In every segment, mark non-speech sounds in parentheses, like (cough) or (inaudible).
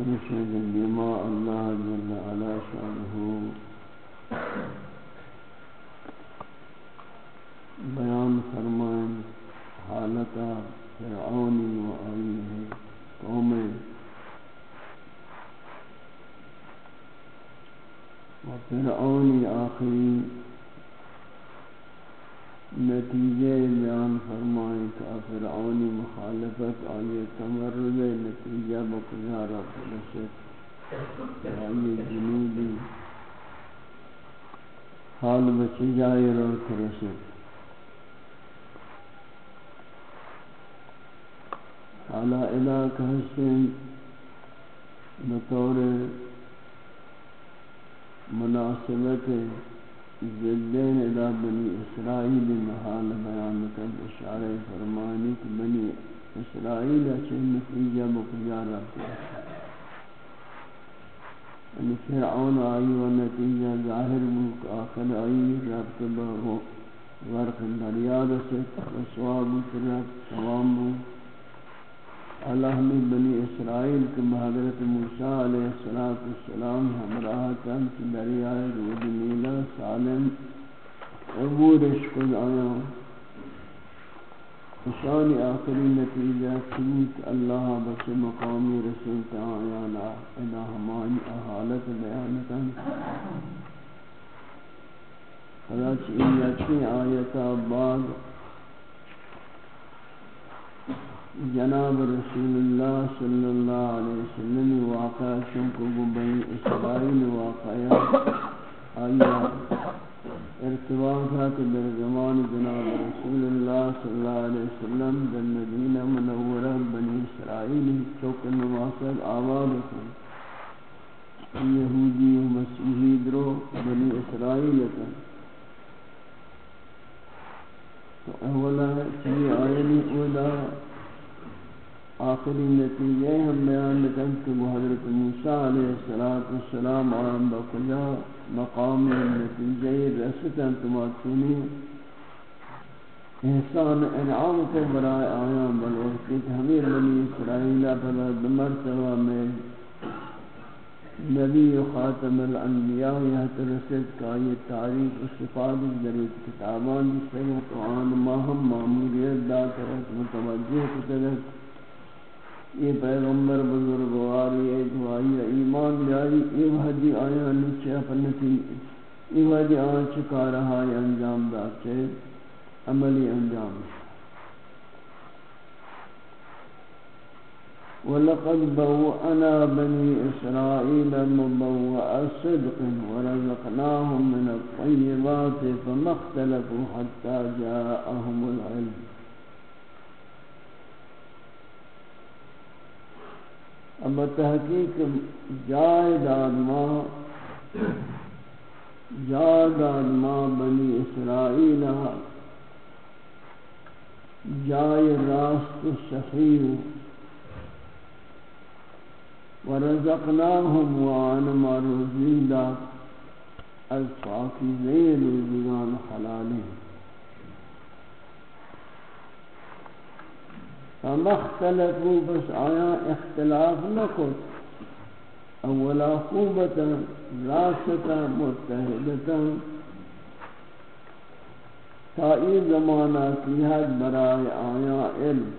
ونشهد بما الله جل على شانه بیان فرمائیں حالت فرعونی و آئیه قوم و فرعونی آخری نتیجے بیان فرمائیں کہ فرعونی مخالفت آئی تمرد نتیجہ بکجارہ فرشت آئی جنوبی حال بچی جائے رو فرشت حالا علاقہ حسن بطور مناسبت زدین ادا بنی اسرائیل محال بیان کر اشارہ فرمانی کہ بنی اسرائیل اچھے نتیجہ مقجار رکھتے یعنی فرعون آئی و نتیجہ ظاہر ملک آخر آئی، ربط بہو ورق دریا رسط و سواب رب سوام اللہ نے بنی اسرائیل کے حضرت موسیٰ علیہ السلام ہمراہ تن کی دریائے رود نیلہ سالم عبورش کل آیا اشان آخری نتیجہ سمیت اللہ بس مقامی رسول تعالیٰ الہ ہمانی احالت بیانتا فلا چیئیتی آیتا بعد جناب رسول اللہ صلی اللہ علیہ وسلم واقع چونکہ وہ بنی اسرائیل واقعہ آیا ارتباط ہے کہ در زمان جناب رسول اللہ صلی اللہ علیہ وسلم در مدینہ منورہ بنی اسرائیل چوک نواسد آباد تھے یہودی و مسیحی درو بنی اسرائیل تھے تو اولا چلی آئینی اولا آخری نتیجے ہم بیان لکن کہ حضرت موسیٰ علیہ السلام آن بقجا مقام نتیجے رسطا تماتونی احسان انعام کو برائے آیاں بلوقت ہمیں بنی اسرائیلہ پر بمرتبہ میں نبی خاتم الانبیاء یہ ترسد کا یہ تعریف و صفات کتابان جس تو آن ماہم معمولیت دات رہت متوجہ کترت یہ پیغمبر بزرگواری ہے دعائی ایمان بیاری یہ حدی آیا نیچے اپنتی یہ حدی آیا چکا رہا ہے، انجام دات چھے عملی انجام۔ ہے ولقد بوأنا بني إسرائيل مبوأ صدق ورزقناهم من الطيبات فما اختلفوا حتى جاءهم اما تحقیق جائے داد ما جائے داد ما بنی اسرائیل جائے راست صحیح ورزقناهم وعنما روزين دا الفاكزين روزگان حلالين فما اختلفوا بس آیا اختلاف نکن. اولا خوبتا راستا متحدتا. تا ای زمانہ کی حد برای آیا علم؟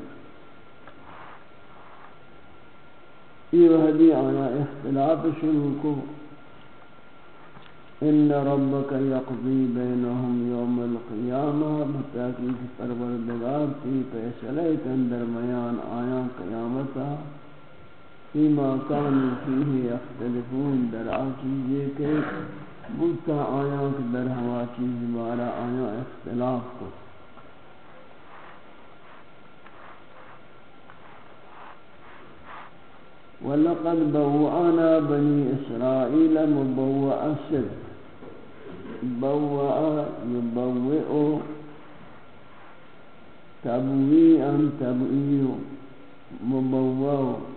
یہ وحدی آیا اختلاف شروع کو؟ ان ربک یقضی بینہم یوم القیامہ بتاکید پروردگار تی فیصلے کن درمیان آیا قیامتا فیما کانو فیہ اختلفون در آچیزے کے بودتا آیا کہ در ہوا چیز بارا آیا اختلاف کو۔ ولقد بوأنا بني إسرائيل مبوأ السر۔ بوأ يبوئ. تبويئا تبوئي مبوأ.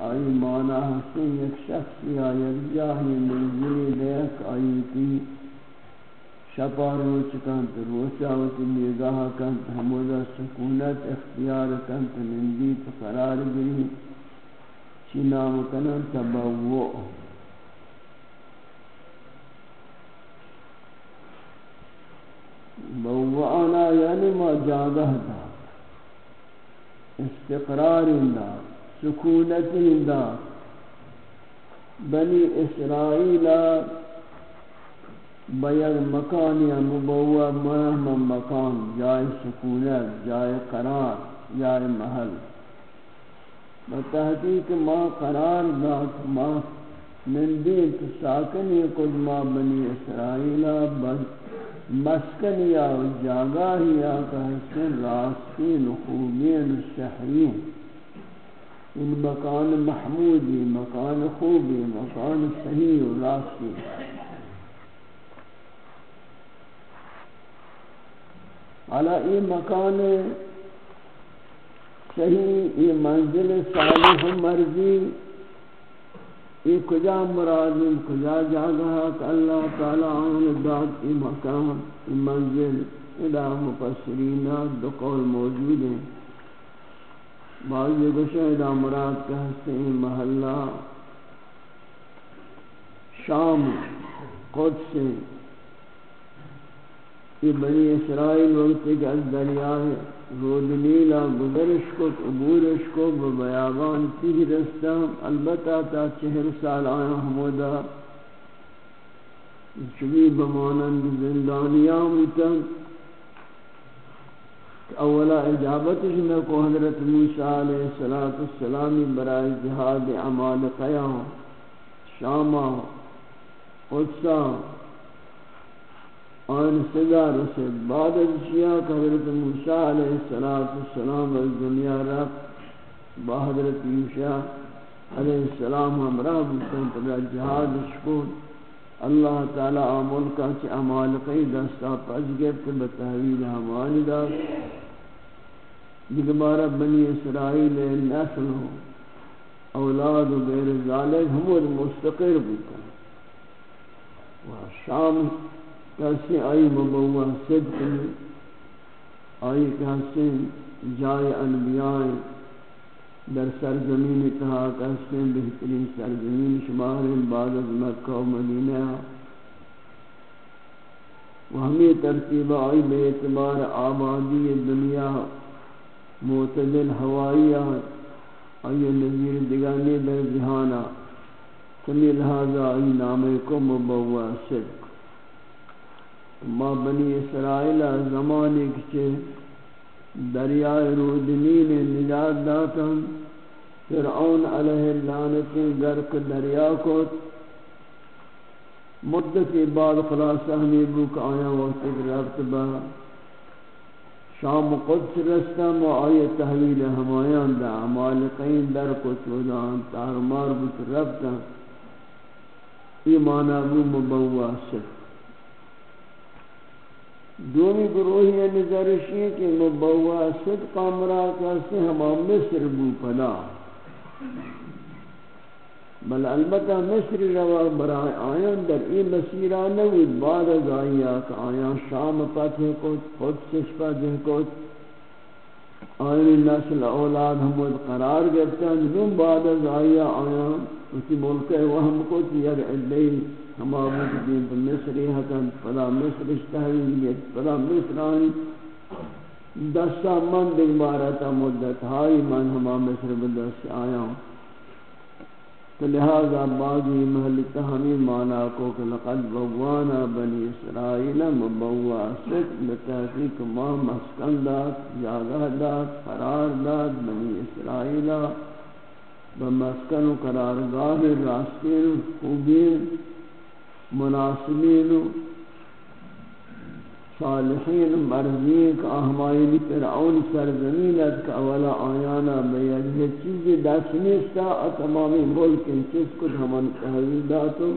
أي معنى حسن یک شخص یا یک جاہی منزلی لیک آئی کی شپا روچ کنت روچاوت نگاہ کنت حمودہ سکونت اختیار کنت نندیت قرار گری چی نام کنن تبوع بوعنا یعنی ما جاگہ دا، استقرار دا، سکونت دا، بنی اسرائیل بیگ مکان یا مبوع مرحم مکان، جائے سکونت، جائے قرار، جائے محل۔ بتحقیق ما قرار دات ما من دیت ساکنی کد ما بنی اسرائیل مسکن یا جاگاہی یا کہسن راستین خوبین شہرین ان مکان محمودی، مکان خوبی، مکان صحیح و راستی۔ علا این مکان صحیح، یہ منزل صالح مرضی یہ کجا مرادی کجا جاگا کہ اللہ تعالی آن داد ای مقام ای منزل ادا مفسرین دو قول موجود ہیں۔ بعض یہ گوشہ ادا مراد کہتے ہیں محلہ، شام، قدس۔ یہ بنی اسرائیل وقت ایک از دریائے رود نیلا گزرش کو، عبورش کو بیابان تیج رستہ البتہ تا چہر سال آیا حمودہ چوی بمانند زندانیاں ہوتا اولا اجابتش میں کو حضرت موسیٰ علیہ السلام برای جہاد عمال قیام. شامہ قدسہ آن صدا رسید. بعد از شیعہ کہ حضرت موسیٰ علیہ السلام از دنیا رفت، با حضرت یوشا علیہ السلام ہمراہ بکن پر جہاد شکون اللہ تعالی آمول کا چی امالقی دستا پس گفت بتحویل ہمانی دا دیگبارہ بنی اسرائیل نسل ہو اولاد و غیر ذالک ہمود مستقر بکن و شام کسی آئی مبوہ صدق میں، آئی کسی جائے انبیاء در سرزمین اتحا کرتے ہیں بہترین سرزمین شمار بعد از مکہ و مدینہ۔ و ہمیں ترتیب آئی بے اعتبار آبادی دنیا، معتدل ہوائیات آئی نظیر دگانے در جہانا۔ کمی لہذا آئی نامے کو مبوع صدق۔ ما بنی اسرائیل زمانے کے دریائے رودنین نجات داتا فرعون علیہ اللعنت گرک دریا کو مدت بعد خلاصہ ہمیں بک آیا وقت رفت با شام قدس رستم و آئی تحویل ہمایان دا عمالقین در کت ودان تارمار بت رفتا ایمانا بو مبوع صفر دومی گروہی نظرشی ہے کہ مبوع صدقہ مراد کہتے ہما مصر بو پلا بل البتہ مصر روا برای آیان در این مسیرہ نوید بعد از آیا کہ آیان شام پتہ کت خود سشپا دہ کت آیان نسل اولاد ہمود قرار گرتا جنون بعد از آیا آیان اسی ملک ہے، وہ وہم کت یک عدی ہما مجدین پر مصری حکم فلا مصر اشتہویلیت فلا مصرانی دستا من دیکھ بارتا مدت، ہائی من ہما مصر بدست آیا ہوں۔ تو لہذا بعضی محلتا ہمیں مانا کو کہ لقد بوانا بنی اسرائیل مبوا سک بتحقیق ما مسکن دات جاگہ دات قرار دات بنی اسرائیل بمسکن و قرارگاہ راستین و خوبین، مناسبین و صالحین و مرضین کا احمائلی فرعون سرزمینت کا اولا آیانا بیجہ چیزی دست نیستا تمامی ملک چیز کت ہمان تحویداتو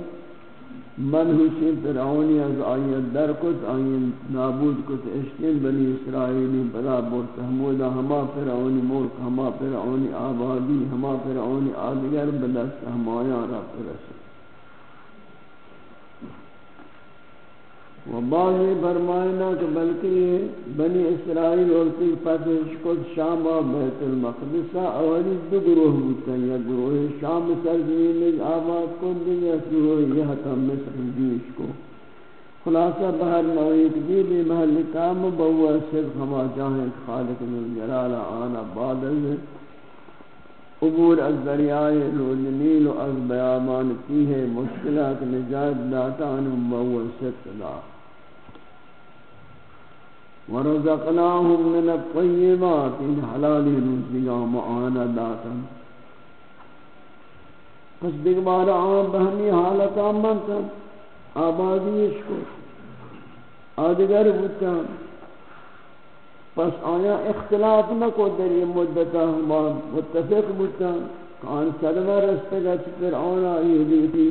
من منحوسی فرعونی از آیت در کت آیت نابود کت، اشکین بنی اسرائیلی بلا برت حمودہ ہما فرعونی ملک، ہما فرعونی آبادی، ہما فرعونی آدگر بدست ہمایان رب رسول و بعضی فرمائنا کہ بلکہ بنی اسرائیل اور کی فتح کل شام و بیت المقدس اولی دو گروہ ہوتا یا گروہ شام سرزمین میں آباد کو دیں یا گروہ یہ تم مصر جیش کو۔ خلاصہ بہر نوعیت بھی بھی محل کام بہوا صرف ہما جاہیں خالق من جلال آنا بعد عبور از دریائے رول نیل و از بیامان کی ہے، مشکلات نجات داتان بہوا صرف دار ورزقناهم من الطيبات ان حلال رزقا معانا داتا پس دیکھ بارا آن بہمی حالتا منتا آبادیش کو، آدگر بودتا پس آیا اختلاف نہ کو در یہ مدتا ہما متفق بودتا کان سلمہ رستگا چکر آنا یہ دیتی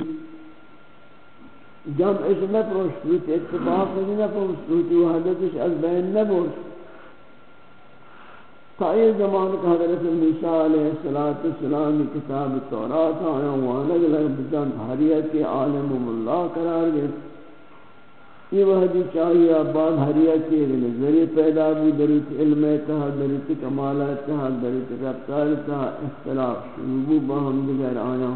جمع اس نہ پرشت اتفاق نہیں نہ پرشت وحدتش از بین نہ پرشت تا یہ زمان کا حضرت موسیٰ علیہ السلام کتاب تورات آیا وانا لگ بجان حریت کے عالم اللہ قرار گئے یہ وحدی چاہیے بعد حریت کے نظری پیدا بھی دریت علم تہا دریت کمالات تہا دریت رفتار تہا اختلاف شروع باہم دیگر آیا۔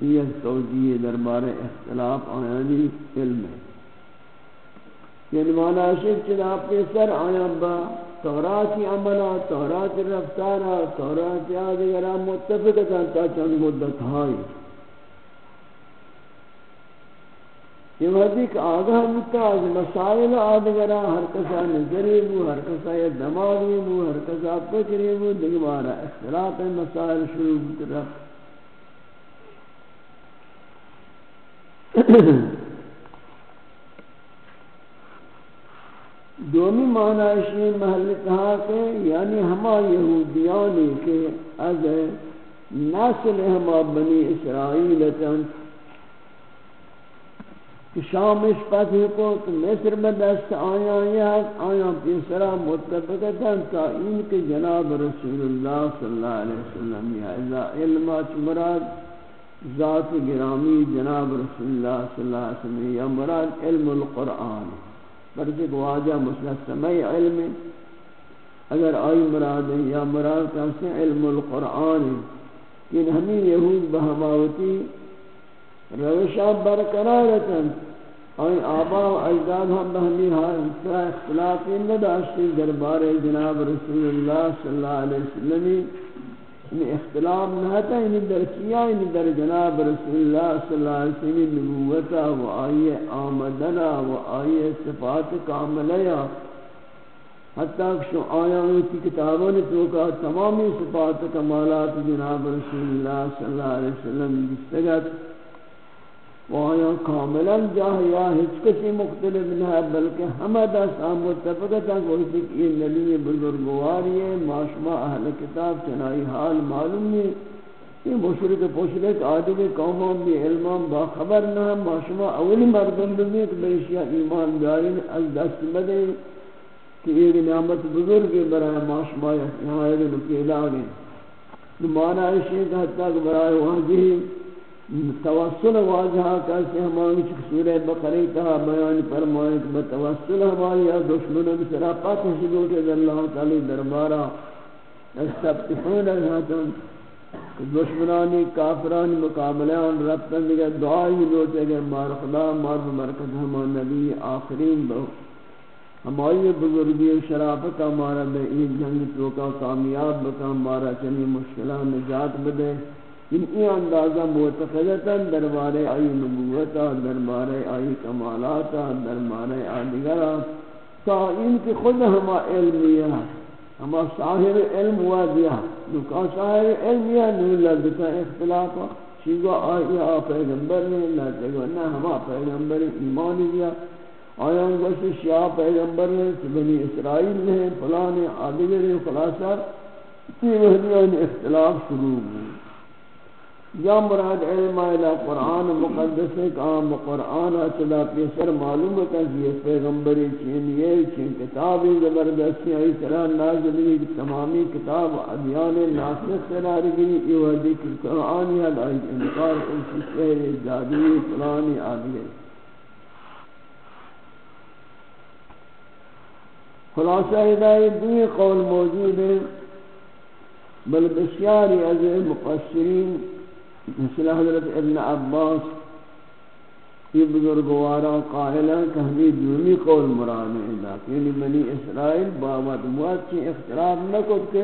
یہ توجیہ دربار اختلاف آیانی علم ہے۔ یعنی مانا شک چلا اپنے سر آیا با توراتی عملہ توراتی رفتارہ توراتی آدھگرہ متفق تا چند مدت ہائی۔ یہ وحدی کہ آگاہ بتا از مسائل آدھگرہ ہر کسا نظری بو، ہر کسا یہ دماغی بو، ہر کسا پکری بو، دیکھ اختلاف مسائل شروع رفت دومی معنی اشی محل کہا کہ یعنی ہما یہودیانی کے از نسل ہما بنی اسرائیل تن۔ کہ شامش فتح کو کہ مصر بدست آیا، یا آیا پیسرا متفقتاً تا ان کے جناب رسول اللہ صلی اللہ علیہ وسلم، یا علمات مراد۔ ذات گرامی جناب رسول اللہ صلی اللہ علیہ وسلم یا مراد علم القرآن برچہ گواجہ مسلح سمعی علم، اگر آئی مراد ہے، یا مراد کہتے ہیں علم القرآن کہ یعنی ہمیں یہود بہماوتی روشہ برقرارتاً آئی آبا و اجداد ہم بہمی حال اختلافی نداشتی دربار جناب رسول اللہ صلی اللہ علیہ وسلم ان اختلاف نہ تھا ان یعنی در کیا؟ ان در جناب رسول اللہ صلی اللہ علیہ وسلم نبوتا و آئیے آمدنا و آئیے صفات کاملیا۔ حتی کہ آیا ہوئی کتابوں نے تو کہا تمامی صفات کمالات جناب رسول اللہ صلی اللہ علیہ وسلم دستگت وہاں کاملا جاہ یا ہچ کسی مختلف نہ ہے بلکہ ہمہ دست ہم متفقت ہیں کہ یہ نبی بزرگواری ہے معاشمہ اہل کتاب چنائی حال معلوم نہیں۔ یہ مشرک پوشرک آدھے قوموں بھی علمان باخبر نہ معاشمہ اولی مردم بھی کہ بیشیہ ایمان دارین از دست بدے کہ یہ نعمت بزرگ برای معاشمہ یہاں ایک نکیلا گئے معنی ہے کہ کہ برای وہاں واجہی توسل واجہا کیسے ہماری سورہ بقری تہا بیان فرمائے کہ بتوسل ہماری دشمنوں کی سرا پاتھ شدو کے اللہ تعالی دربارہ استفتحون الہتن دشمنانی کافرانی مقابلیان ربطن دیگر دعائی دوتے گئے مار خدا مار بمرکت ہمان نبی آخرین بہو ہماری بزرگی شرافت ہمارا بے این جنگ توکا کامیاب بکا ہمارا چنی مشکلہ نجات بدے ان ای اندازہ معتقدتا دربارے آئی نبوتا، دربارے آئی کمالاتا، دربارے آدگرہ تا ان کی خود ہما علمیہ ہما صاحب علم ہوا دیا دکا صاحب علمیہ نو لگتا اختلافا چیزا آئی آ پیغمبر نے اللہ تگو نا ہما پیغمبر ایمان دیا۔ آیا گوشت شیعہ پیغمبر نے بنی اسرائیل نے فلان آدگر خلاصہ تی وحدیان اختلاف شروع ہوئی۔ یا مراد علم الہ قرآن مقدس ہے کہ آم قرآن اچلا پیسر معلوم ہے کہ یہ پیغمبری چین، یہ چین کتابی زبردستی آئی طرح نازلی تمامی کتاب ادیان ناسخ قرار گئی یہ وحدی کہ قرآن یا لائی انکار کل شہر جادی فلانی آدھی خلاصہ ہدایت دوی قول موجود ہے بل بسیاری از مقصرین مثل حضرت ابن عباس، یہ بزرگوارا قائلہ کہ ہمیں دومی قول مراد ہے یعنی بنی اسرائیل بابت موت کی اختلاف نہ کرتے۔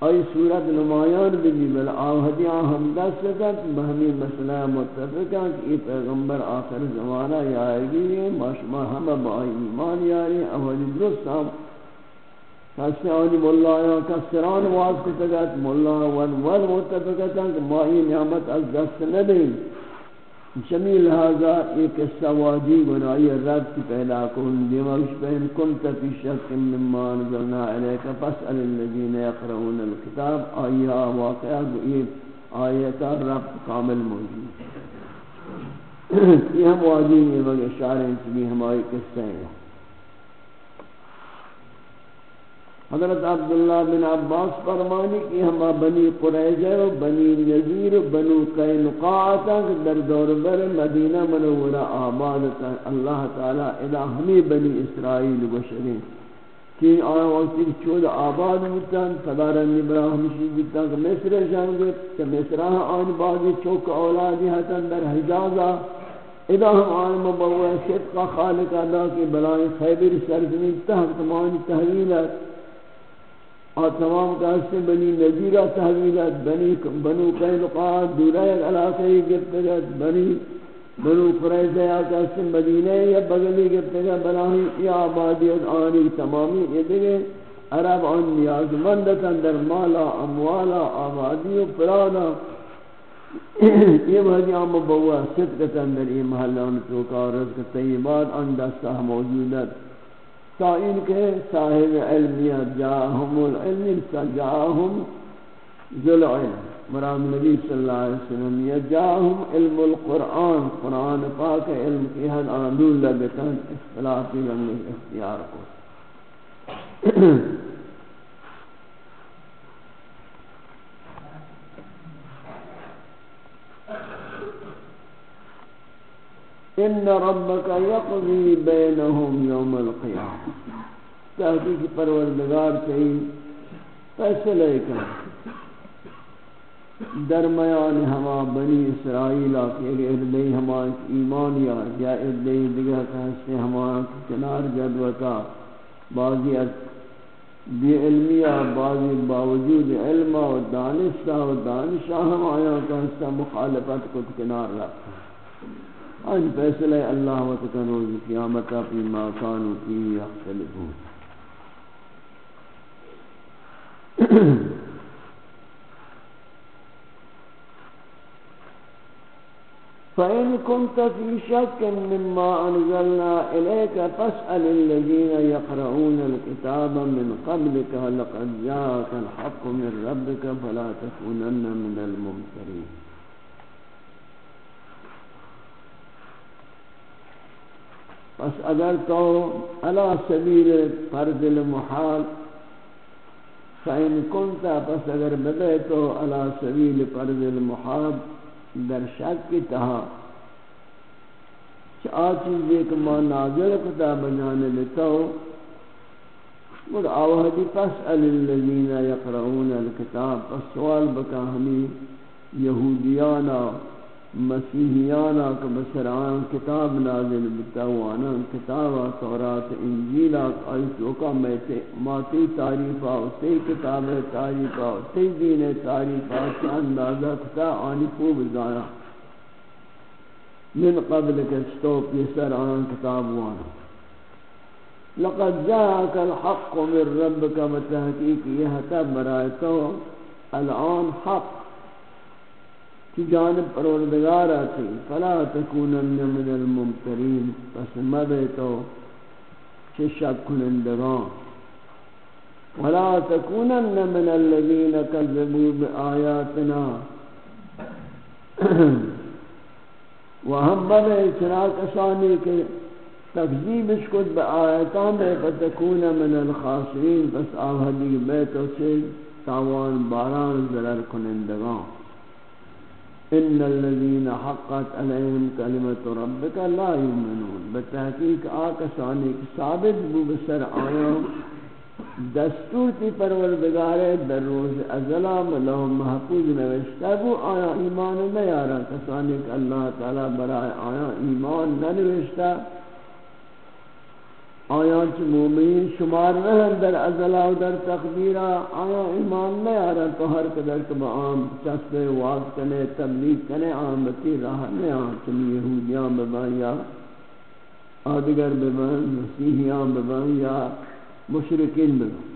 ای صورت نمایان بھی بل آہدیاں ہم دست سکت بہمی مسئلہ متفقہ کہ یہ پیغمبر آخر زمانہ یا آئے گی ماشما ہم بائی ایمان یاری، اولی درست ہم کسی آنی مولا آیا کسران واز کو تگت مولا ول ول متفقتا کہ ماہی نعمت از دست ندیں جمیل لہذا ایک قصہ واجی بنائی رب کی پیدا کن دیماغش بہن کنت فی شک مما نزلنا علیکا فاسأل الذین یقرؤون الكتاب آئیہ واقعہ گئیب آیتا رب کامل موجود. (clears throat) یہ ہم واجی یہ مگر اشارہ انسلی ہماری قصہ ہیں۔ حضرت عبداللہ بن عباس فرمانی کہ ہم بنی قریجہ و بنی نذیر و بنو قینقاعتا در دور بر مدینہ منورہ آبادتا اللہ تعالی الہ ہمیں بنی اسرائیل بشرین کہ آن وقتی چود آباد ہوتاں فدارن ابراہم شیدتا کہ مصر جانگے کہ مصرہ آن بازی چوک اولادی ہتاں در حجازہ اذا ہم آن مبوہ صدق خالق ادا کی بلائی خیبر سرزمین تحت مانی تحویلت اور تمام کاسے بنی نذیرہ تحویلات، بنی بنو قینقاع دورہ علاقے گفتگت بنی بنو قریظہ کاسے مدینہ یا بغلی گفتگت بناہی، یا آبادیت آنی تمامی یہ دیگے عرب آن نیاز مندتاً در مالا، اموالا، آبادی و پرانا۔ یہ بھائی آم بوا صدقتاً در یہ محلان توکا رزق طیبات ان دستہ موجودت تا ان کے صاحب علمیت جاہم العلم جاہم ذل علم مرام نبی صلی اللہ علیہ وسلم یا جاہم علم القرآن، قرآن پاک علم کی حد آنون لگتاً اختلافی لنگی اختیار کو۔ ان ربك يقضي بينهم يوم القيامه تحقیق پروردگار چاہیے، فیصلہ کر درمیان ہما بنی اسرائیل کہ اردے ہما ایمان یا یا اردے دیگر کہستے ہما کنار جدوتا بعضی از بی علمیہ بعضی باوجود علم و دانشہ و دانشہ ہم آیا کہستا مخالفت کو کنار رکھتا۔ آن فیصلہ اللہ و تکنوز قیامتا فی ما کانو فی یختلفون۔ فإن كنت في شك مما أنزلنا إليك فاسأل الذين يقرؤون الكتاب من قبلك لقد جاءك الحق من ربك فلا تكونن من الممترين۔ بس اگر تو على سبيل فرض المحال فإن كنت، بس اگر بدأ تو على سبيل فرض المحال در شک کی تہا۔ چاہ چیزیں کہ ما نازل کتا بجانے لیتا ہو۔ اور آوہدی فاسأل الذین یقرؤون الكتاب پس سوال بکا ہمیں یہودیانا۔ مسیحیانا کہ بسرعان کتاب نازل بتاوانا کتابا تورات انجیلا آیت وکا ماتی تعریفا و تی کتاب تعریفا و تی دین تعریفا چی اندازہ کتا آنی خوب زایا۔ من قبل کچتو پیسر آن کتاب وانا لقد جاءك الحق من ربك متحقیق یہ تب برائتو الان حق۔ کی جانب پروردگار آتی، فلا تکونن من الممترین، پس مدے تو چھ شک کنندگان. ولا تکونن من الذین کذبوا بآیاتنا. (clears throat) و وہم مدے چناک اشانی کے تکذیبش کد بآیاتان بے فتکون من الخاسرین، پس آوہدی بیتو سے تاوان باران ضرر کنندگان. ان الذين حقت عليهم كلمه ربك لا يؤمنون بتحقیق آکسانی کہ ثابت بو بسر آیا۔ دستور تی پروردگار در روز ازلا لهم محفوظ نوشتہ بو آیا۔ ایمان نیارا کسانی کہ اللہ تعالی برای آیا ایمان ننوشتہ۔ آیا چ مومین شمار رہن در ازلا و در تقدیرا آیا ایمان نہیں آ رہا تو ہر قدر کہ عام چسب واز کنے، تبلیغ کنے آمتی راہ نہیں آ چلی یہودیاں ببان یا آدگر ببان مسیحیاں ببان یا مشرکین ببان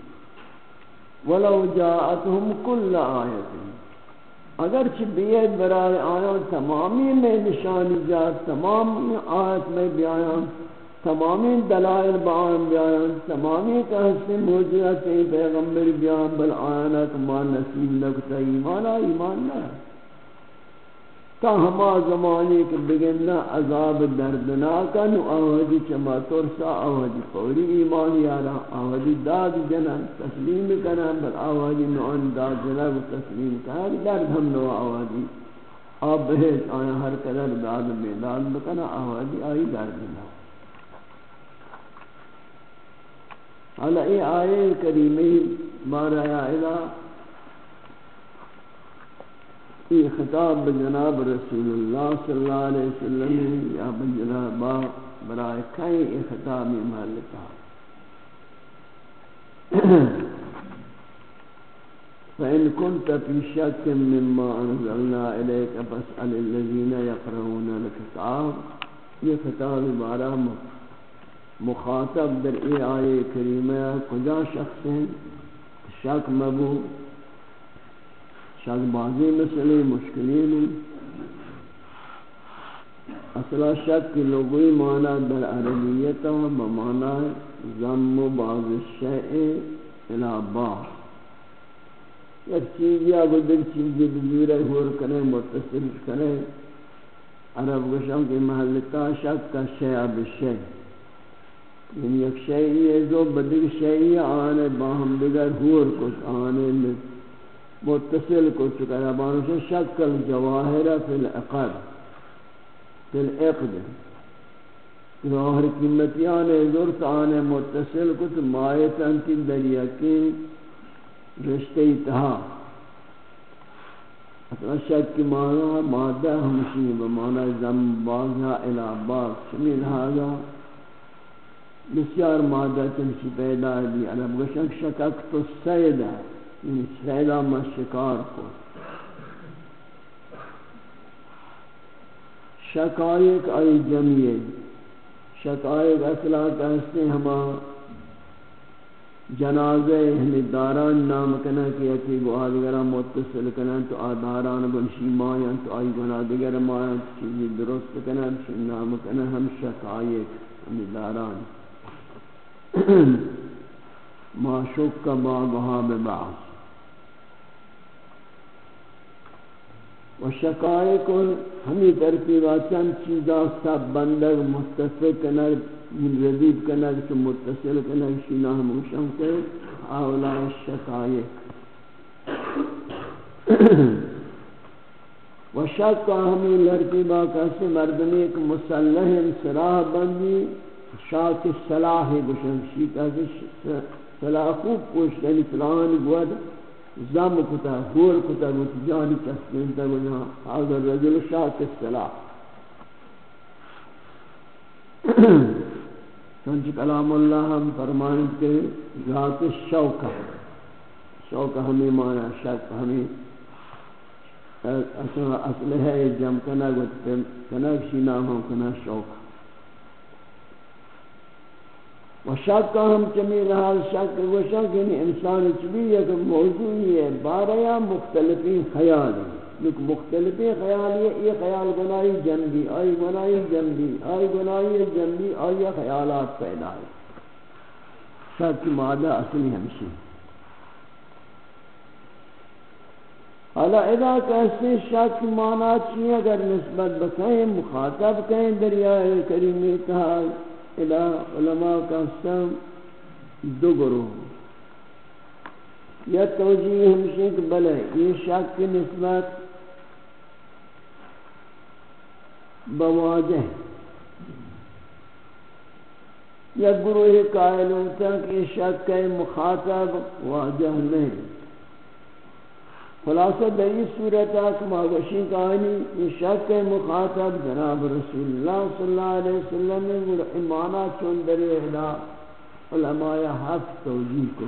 ولو جاءتهم كل آیت۔ اگر چھ بیت برای آیا تمامی میں نشانی جات تمام آیت میں بیان تمامی دلائل بیان بیان، تمامی کا حسن موجودہ چاہی پیغمبر بیان، بل آیانا کما نصیب لگتا ایمانا ایمان نہ تا ہما زمانی کے بگننا عذاب دردناکا، نو آوازی چما ترسا، آوازی فوری ایمان یارا، آوازی داد جنن تسلیم کنن بل آوازی نو داد جنن تسلیم کنن درد ہم نو آوازی۔ آب بہت آیا، ہر قدر داد بیداد بکنا، آوازی آئی درد نو حالا ای آیه کریمی مارا یا ای خطاب بجناب رسول اللہ صلی اللہ علیہ وسلم یا بجناب برائے کئی ای خطابی محلتا فإن كنت في شك مما أنزلنا إليك فاسأل الذين يقرؤون الكتاب۔ یہ خطاب بارہ مخاطب در ای آیه کریمه کجا شخص ہیں؟ شک مبو شک بازی مسئلے، مشکلی نہیں. اصلا شک کی لغوی معنی در عربیتا بمعنی ضم و بعض الشیء الى بعض. یک چیز یا دیگر چیزی بزیرہ ہور کنے متصل کنے عرب گشوں کے محلتا شک کا شیع بشیع یعنی یک شیئی ہے جو بدل شیئی آنے باہم دیگر ہور کچھ آنے میں متصل کو چکا ہے سے شکل جواہر فی العقد فی العقد۔ ظاہر قیمتیان زرت آنے، متصل کت مایتن کی دریا کی رشتے تہا اصلا شک کی معنی مادہ ہمشی، بمعنی زم بازا الى باز چمی لہذا بسیار مادہ چنچی پیدا دی. عرب گشک شکک تو سیدہ یعنی سیدہ ما شکار کو. شکایک آئی جمعی. شکایت اصلا کہتے ہما جنازے ہمیں داران نام کنا کہ یکی گو آدگرہ متصل کنا تو آداران بنشی مایاں تو آئی گناہ دیگر مایاں چیزی درست کنا تو نام کنا ہم شکایت، ہمیں داران. (clears throat) ما شک باغها ببعض و شکایق ہمی ترتیبہ چند چیزا سب بندگ متصل کنر ردیب کنر، چو متصل کنر شینا ہموشن کے اولا شکایق (clears throat) و شک ہمی لرتیبہ کسی مردمی ایک مسلح سراح بندی شاک صلاح گشن شیطہ صلاح خوب پوشتنی یعنی فلان گوڑ زم کتا غور کتا گوت جانی چسکن تا گونا حاضر رجل شاک السلام چونچہ کلام اللہ ہم فرمائیں کہ ذات شوکہ شوکہ ہمیں مانا شک، ہمیں اصل ہے جم کنا گوت کنک شی نام ہم کنا شوکہ. و شک کا ہم چمی حال شک و شک یعنی انسان چبی ایک موضوع ہے باریا مختلفی خیال ایک مختلفی خیال ہے، یہ خیال گناہی جنبی آئی گناہی جنبی آئی گناہی جنبی آئی خیالات پیدا ہے شک کی مادہ اصلی ہمشی۔ حالا ادا کیسے شک مانا چیئے، اگر نسبت بکہیں، مخاطب کہیں، دریائے کریمی کہا علماء کا سم دو گروہ یا توجیہ ہمشہ کہ بلے یہ شک کی نسبت بواجہ یا گروہ قائل ہوتا کہ شک کے مخاطب واجہ نہیں۔ خلاصہ در صورت ہے ماغشی کہانی یہ شک مخاطب جناب رسول اللہ صلی اللہ علیہ وسلم نے ایمانہ چون در احدا علماء حق توجیح کو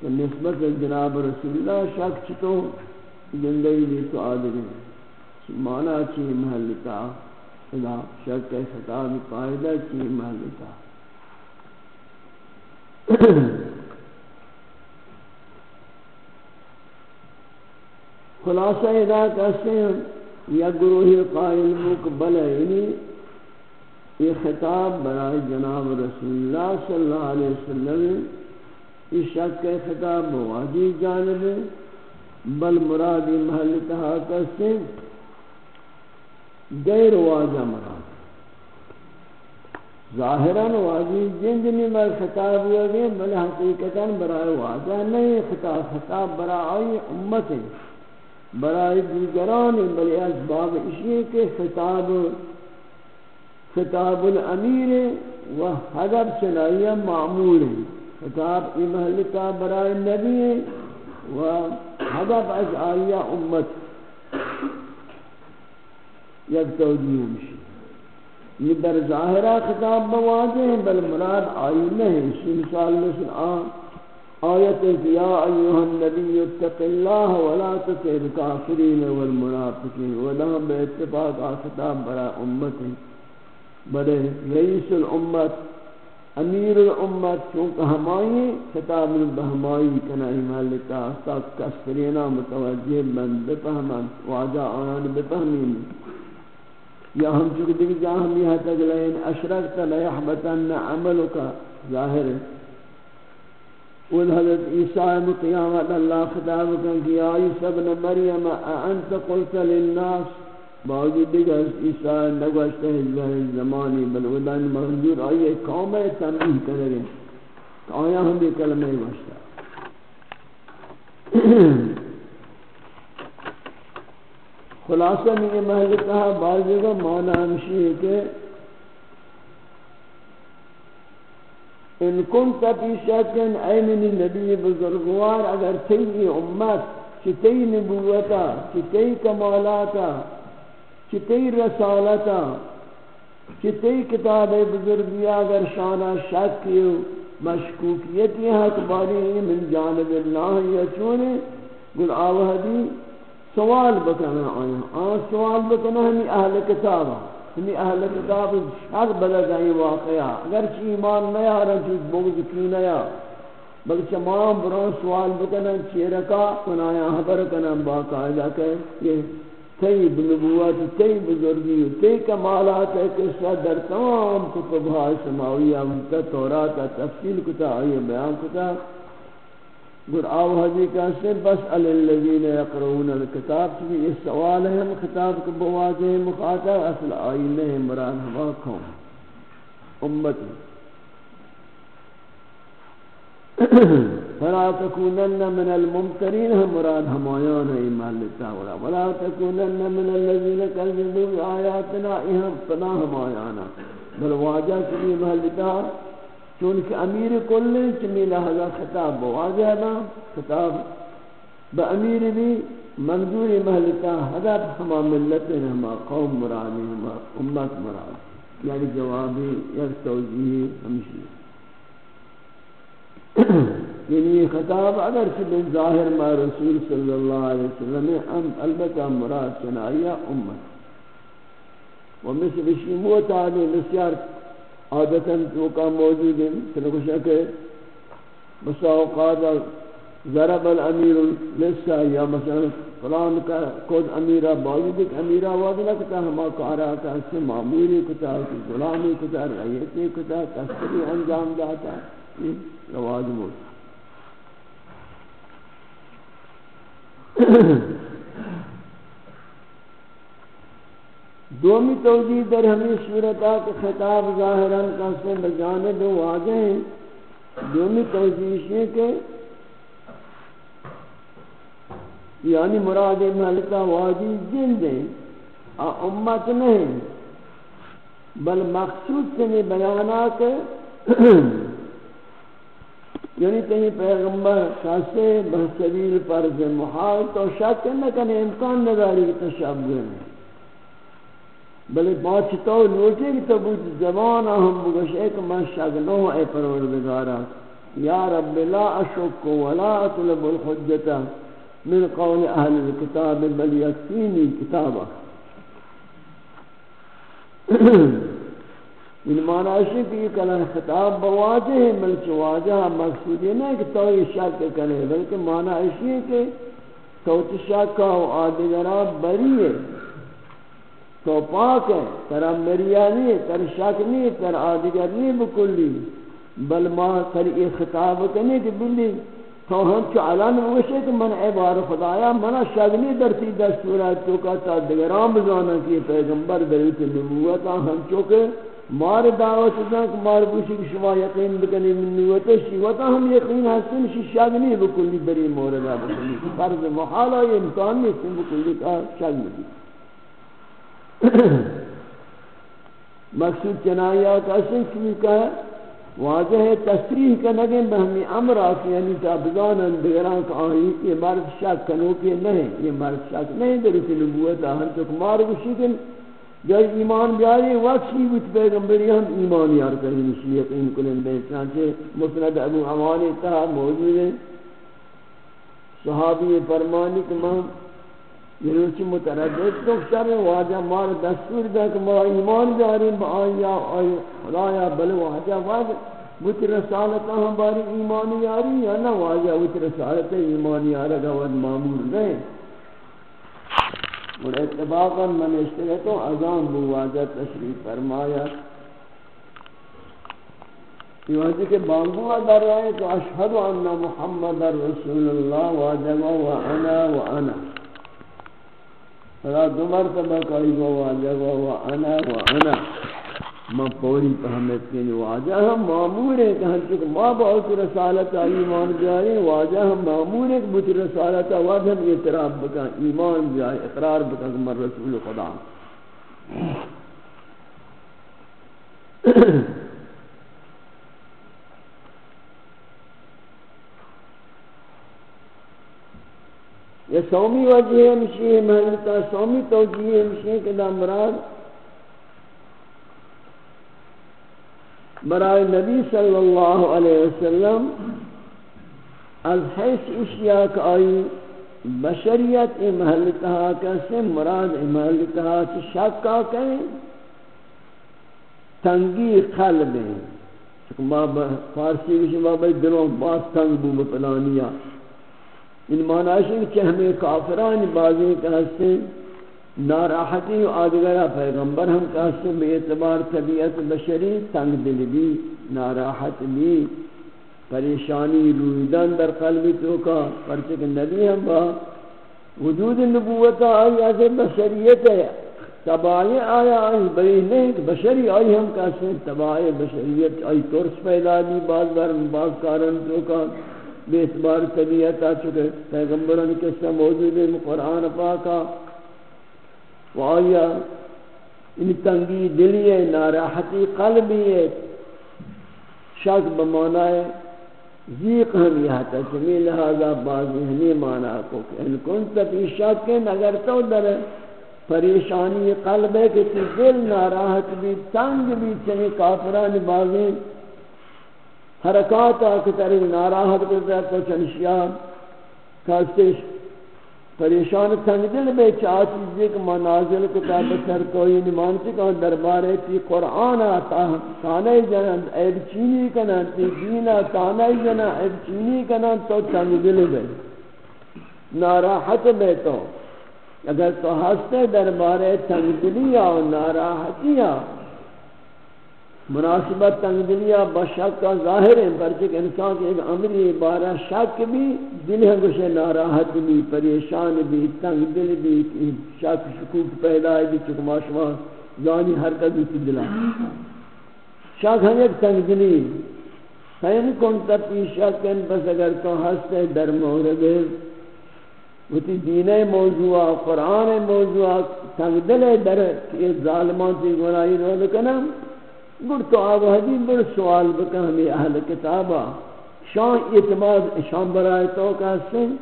کہ نسبت جناب رسول اللہ شک چکو زندگی لی تو آدھر مانا چی محلتا ادا شک خطاب قائدہ چی محلتا خلاصہ ادا کہتے ہیں، یا گروہ قائل مقبل یعنی یہ خطاب برائے جناب رسول اللہ صلی اللہ علیہ وسلم یہ شک کے خطاب واجی جانب ہے، بل مراد محل تہا کہتے ہیں، غیر واجہ مراد۔ ظاہراً واجی جن جنی میں خطاب ہوا گئے، بل حقیقتاً برائے واجہ نہیں، خطاب خطاب برائے امت ہے۔ برای دیگران بلی اسباب اشیئے کے خطاب خطاب الامیر و حضب چنائیہ معمول ہے خطاب ای محلتا برای نبی ہے و حضب از آئیہ امت. یک توجیہ مشی یہ در ظاہرہ خطاب بواجہ ہیں، بل مراد آئی نہیں اسی مثال لسن آن آیت یا ایوہ النبی اتق اللہ ولا تطع الكافرین والمنافقین ولا بے اتفاق خطاب برا امت بڑے رئیس الامت، امیر الامت، چونکہ ہمائی خطاب بہمائی کنائی مالکا استاد کسفرینا متوجہ بند بفہمن واجہ آیان بفہمین یا ہم چکہ دیکھ جاہم ہم یہاں تک لئین اشرکت لیحبتن عملکا ظاہر ہے۔ اور حضرت عیسیٰ قیامت اللہ خطاب کن کہ عیسیٰ ابن مریم انت قلت للناس؟ باوجود دیگر عیسیٰ نگوشتے ہیں زمانی بل ودن منظور آئیے قوم تنبیح کرے آیا ہم بھی کلمہ گوشتا خلاصہ میں یہ محل کہا بعض جگہ معنی ہمشی ہے کہ ان کنت فی شکن اے من نبی بزرگوار، اگر تی امت، چی تی نبوتا، چی تی کمالاتا، چی تی رسالتا، چی تی کتاب بزرگیا اگر شانا شک کیو مشکوکیتی حق باری من جانب اللہ یا چونے، گل آوہدی، سوال بکنا آیا۔ آن سوال بکنا ہمیں اہل کتابا۔ ہمیں اہل کتاب شک بلا جائیں واقعا اگر چی ایمان نیا رہا چیز بغض کی نیا، بلکہ تمام بران سوال بکنا چیرکا کنایا حبر کنا باقاعدہ کہ یہ تی بنبوت تی بزرگی تی کمالات ہے قصہ در تمام کتبہ سماویہ منتا تورات، تفصیل کتا آئیے بیان کتا۔ گر آو حدی کا سے، بس الذین یقرؤون الکتاب کی یہ سوال ہے، ہم خطاب کو بواجہ مخاطب، اصل آئینہ مراد ہوا قوم امت۔ فلا تكونن من الممترين هم مراد ہمایان ہے ایمان لیتا ولا ولا تكونن من الذين كذبوا بآياتنا اهم فنا ہمایانا۔ بل واجہ کی محلتا چونکہ امیر کل چمی لہذا خطاب بواجہ نا خطاب با امیر بھی منظور محلتا حدب ہما ملت ہما قوم مرانی ہما امت مراد یعنی جوابی یک توجیہ ہمشی یعنی, (coughs) یعنی خطاب اگر سے ظاہر ما رسول صلی اللہ علیہ وسلم ہم البتہ مراد چنائیہ امت۔ و مثل شیموت آدھے بسیار عادتاً تو کا موجود ہے تنکوشا کہ بسا اوقات ضرب الامیر لسا یا مثلا فلان کا خود امیرہ باوجود ایک امیرہ وعد کتا ہما کارا کا اس سے معمولی کتا غلامی کتا رعیتی کتا کسری انجام داتا۔ یہ رواج موجود۔ دومی توجیہ در ہمیں صورتہ کے خطاب ظاہراً کسے بجانب واضح ہیں۔ دومی توجیہ ہے کہ یعنی مراد ملکہ واجی جن دیں امت نہیں بل مقصود سے بیانات (clears throat) یعنی کہیں پیغمبر خاصے بحثبیل پر محال تو شک نہ کنے امکان نداری تشابہ میں بلے بات تو لوٹے کہ تو بود زبان ہم بگش ایک من شگنو اے پروردگارا. یا رب لا اشک ولا اطلب الحجت. من قول اہل الكتاب بل یکفینی کتابا ان معنی ہے کہ یہ کلام خطاب بواجہ ہے، بلکہ واجہ مقصود یہ نہیں کہ تو یہ شک کرے، بلکہ معنی ہے کہ تو شک کا آدھگرہ بری ہے۔ تو پاک ہے، تر مریا نہیں، تر شک نہیں، تر آدگر نہیں بکلی۔ بل ما تر یہ خطاب کرنے کہ بلی۔ تو ہم چو علان ہوشے کہ من عبار خدایا منا شک نہیں درتی دستورات تو کا تا دگران بزانا کی پیغمبر دریت نبوتا ہم چوکے مار دعوت دن کہ مار بوشی کہ شما یقین بکنی من نبوتا شیوتا، ہم یقین حسن شی شک نہیں بکلی، بری موردہ بکلی۔ فرض محالا یہ امکان نہیں بکلی کا شک نہیں۔ (coughs) مقصود چنائیات اصل کی کا واضح تصریح کا نگیں بہمی امر آتی یعنی تابدان اندگران کا آئی یہ مرد شک کنو کے نہیں، یہ مرد شک نہیں در اسی نبوت آہن چک مار بشی کن جای ایمان بیاری وقت شی پیغمبری ہم ایمان یار کریں اسی یقین کنن بے چانچہ مسند ابو عوانی تہا موجود ہے صحابی فرمانی کہ میں یہ متردد تو شر واجہ مار دستور دے کہ ما ایمان جاری با آیا آیا خدایا بل واجہ واجہ بوت رسالت ہم باری ایمان یاری یا نہ واجہ بوت رسالت ایمان یاری گواد معمول نہیں اور اتباقا من اشترے تو ازام بو واجہ تشریف فرمایا. یہ واجہ کہ بانگو در رہے تو اشہد ان محمد رسول اللہ واجہ و انا. و دو مرتبہ کئی گو واجہ و انا و انا۔ ما پوری فهمت کے واجہ ہم معمور ہے کہ ہم چکہ ما بہت رسالت ایمان جائے واجہ ہم معمور ہے کہ بہت رسالت واجہ ہم اعتراف بکا، ایمان جائے اقرار بکا کہ من رسول خدا۔ یہ سومی وجہ ہمشی ہے محلتا سومی توجیہ ہمشی ہے کہ دا مراد برای نبی صلی اللہ علیہ وسلم از حیث اشیاء کا آئی بشریت محلتہا، کیسے مراد محلتہا، چی شک کا کہیں تنگی قلب ہیں ما فارسی کشی ما بھائی دلوں باس تنگ بو بپلانیا ان معنی کہ ہمیں کافران بازی کہتے ہیں ناراحتی و آدگرہ پیغمبر ہم کہتے ہیں بے اعتبار طبیعت بشری تنگ دل بھی ناراحت بھی پریشانی رویدن در قلبی تو کا پرچک نبی ہم با وجود نبوت آئی ایسے بشریت ہے تباہی آیا، آئی بری نہیں کہ بشری آئی ہم کہتے ہیں تباہی بشریت آئی ترس پیدا بھی بعض بار بعض کارن تو کا۔ بے اعتبار طبیعت آ چکے پیغمبران کسا موجود ہے، قرآن پاکا و آیا ان تنگی دلی ہے، ناراحتی قلبی ہے۔ شک بمانائے زیق ہم یہ تا چمی لہذا بازی ہمیں مانا کو کہ ان کنت فی شکن اگر تو در پریشانی قلب ہے کہ تی دل ناراحت بھی، تنگ بھی چمی کافران بازی حرکات آکتر ناراحت بھی تو چنشیاں کاستے پریشان تنگ دل بے چاہ چیزیں کہ منازل کتاب سر کوئی نمان چکا دربارے تی قرآن آتا تانے جنن عیب چینی کنن تی دین تانے جنن عیب چینی کنن تو تنگ دل بے ناراحت بے تو، اگر تو ہستے دربارے تنگ دلی آو ناراحتی آو مناسبت تنگدلیا بشک کا ظاہر ہے پرچہ انسان کے ایک عمری بارہ شک بھی، دل ہے گوشے ناراحت بھی، پریشان بھی، تنگ دل بھی شک، شکوک پیدا ہے بھی، چکما شما یعنی زانی حرکت بھی دلا۔ شک ہم ایک تنگ دلی۔ فین کنتا پی شکن بس اگر تو ہستے در مورد وہ تی دین موضوع، قرآن موضوع، تنگ دل در ظالمان تی گناہی رو لکنم گر تو آب حدیم بر سوال بکا ہمیں اہل کتابا۔ شان اعتماد شان برائے تو کہتے ہیں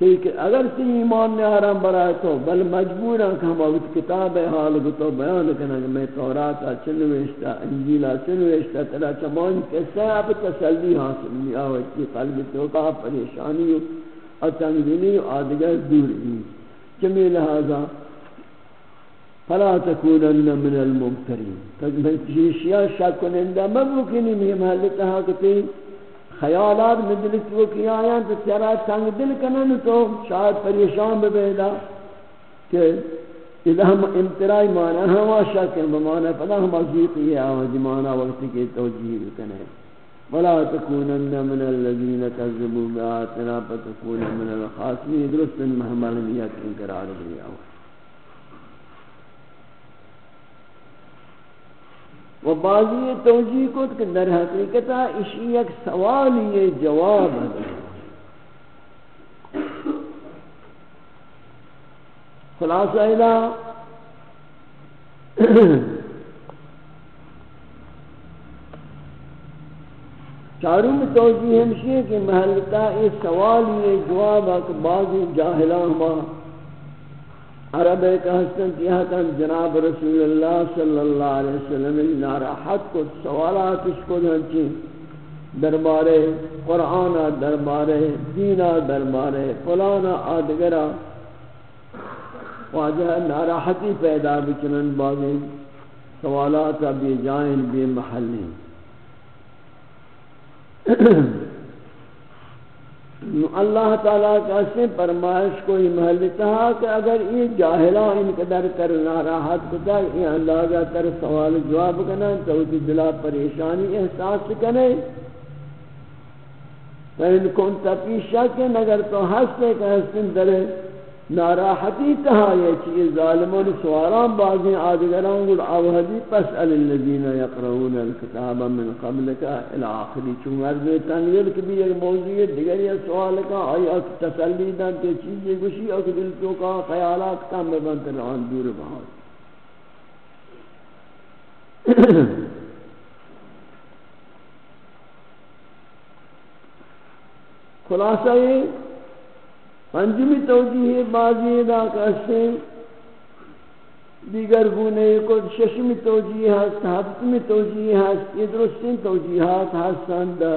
کہ اگر تی ایمان نے آرام برائے تو، بل مجبور ہیں کہ ہم اوت کتاب حال تو بیان کرنا کہ میں تورات چنوشتا انجیلہ چنوشتا تلا چمان کیسے آپ تسلی حاصل نہیں آوت کی قلب تو کا پریشانی اور تنگینی آدگر دور ہی چمی لہذا فلا تكونن من الممترين. تجمع شيشيا شک کنندہ مبوکنی میں محلتا حقتی خیالات میں دل کو کیا آیا تو تیرا تنگ دل کنن تو شاید پریشان ببیدا کہ اذا ہم امترائی مانا ہوا شک بمانا فلا ہم عزیق یہ آواز مانا وقت کے توجیح کنے ولا تكونن من الذين كذبوا بآياتنا فتكون من الخاسرين درست محمل نیت انکرار دیا ہوا و بعضی توجیہ کو کہ در حقیقتا اسی ایک سوال یہ جواب ہے۔ خلاصہ الہ چاروں میں توجیہ ہمشی ہے کہ محلتا اس سوال یہ جواب ہے کہ بعضی جاہلان ہمارا عرب ایک حسن کیا تھا جناب رسول اللہ صلی اللہ علیہ وسلم ناراحت کو سوالات اس کو دھنچی دربارے قرآن دربارے دینا دربارے، فلانا آدگرہ۔ واجہ ناراحتی پیدا بچنن باغی سوالات بے جائن بے محلی اللہ تعالیٰ کا سے فرمائش کوئی محل تھا کہ اگر یہ جاہلہ ان قدر کر ناراحت کتا یہ اندازہ کر سوال جواب کنا تو اسی دلا پریشانی احساس کنے فإن كنت في شك، اگر تو ہستے کہ ہستن درے ناراحتی تہا یہ چیز ظالمان سواران بعضی آدگران گل آوہدی پس الذین یقرؤون الكتاب من قبلک الاخری چون مرد تنگل کبھی ایک موضوع ہے دیگر یہ سوال کا آیا تسلی دن تے چیزیں گوشی اور دل تو کا خیالات کم بنت رہن دور بہت (coughs) خلاصہ یہ پنجمی توجیہ بازی دا کہتے دیگر گونے کو ششمی توجیہ ہست، ہفتمی توجیہ ہست، یہ درستین توجیہات ہستن، دا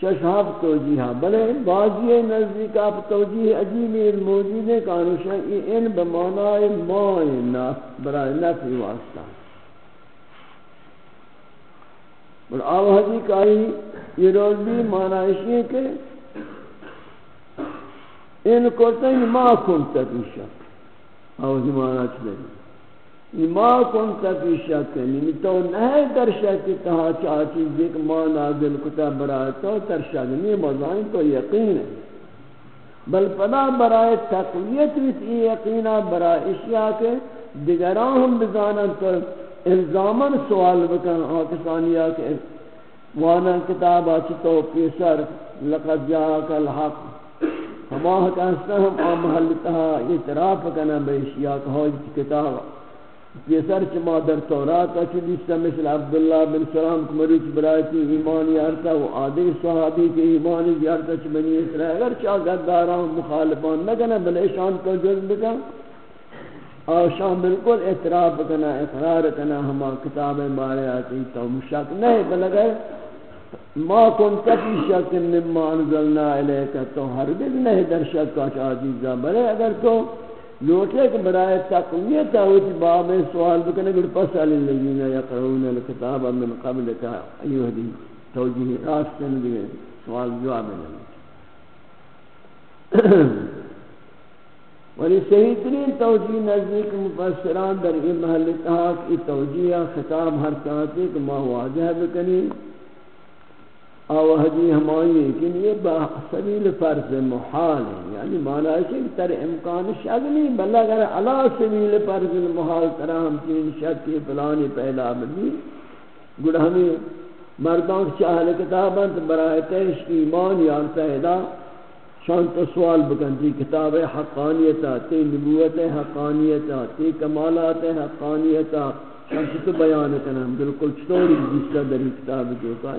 شش ہفت توجیہ بلے بازی نزدیک آپ توجیہ عجیب موجود ہے کانوشا یہ ان بمانائے مائے برای نفی واسطہ۔ بل آوہدی کائی، یہ روز بھی معنی ہے کہ این کرتا ہے ما کنتا فی شک او زمانہ چلے ما کنتا فی شک یعنی تو نہیں در شک تہا چاہ چیز ایک ما نازل کتا برای تو تر شک نہیں مزائن تو یقین ہے بل پدا برای تقویت ویت یقینا برای اشیاء کے دیگران ہم بزانن تو الزامن سوال بکن آکسانیہ کے وانا کتاب آچی تو پیسر لقد جاک الحق ہما کہستا ہم آم محلتہا اعتراف یعنی کنا بیشیا کہوئی کتاب پیسر چما در تورات اچھی لیستا مثل عبداللہ بن سلام کمریچ برایتی ایمان یارتا و آدھے صحابی کے ایمان یارتا چھ بنی اسرائیل۔ اگر چاہ گداران مخالفان نگنا بلے شان کو جز بکا اور شان بالکل اعتراف کنا اقرار کنا ہما کتاب بارے آتی تو مشک نہیں بلگر ما كنت في شك مما انزلنا اليك تو ہرگز نہیں در شک کا عزیزا بلے اگر تو لوٹے کہ برائے تقویت ہوتی باب سوال بکنے کہ پس علی الذین یقرؤون الكتاب من قبل کا ایوہ دی توجیہ راست دیگے سوال جواب ہے ولی صحیح ترین توجیہ نزدیک مفسران در این محل کہا کہ توجیہ، خطاب ہر چاہتے کہ ما واضح بکنی۔ آوہدی ہمائی لیکن یہ سبیل فرض محال ہے یعنی معنی ہے کہ تر امکان شک نہیں بلہ اگر علا سبیل فرض محال طرح ہم تین شک کی پلانی پہلا بدی، گڑ ہمیں مردوں کی چاہل کتاباں برای تیش ایمان یارتا ہے شان تو سوال بکن تی کتاب حقانیتا تی نبوت حقانیتا تی کمالات حقانیتا شان تو بیان کنم بالکل چطوری جس کا دری کتاب جو کہا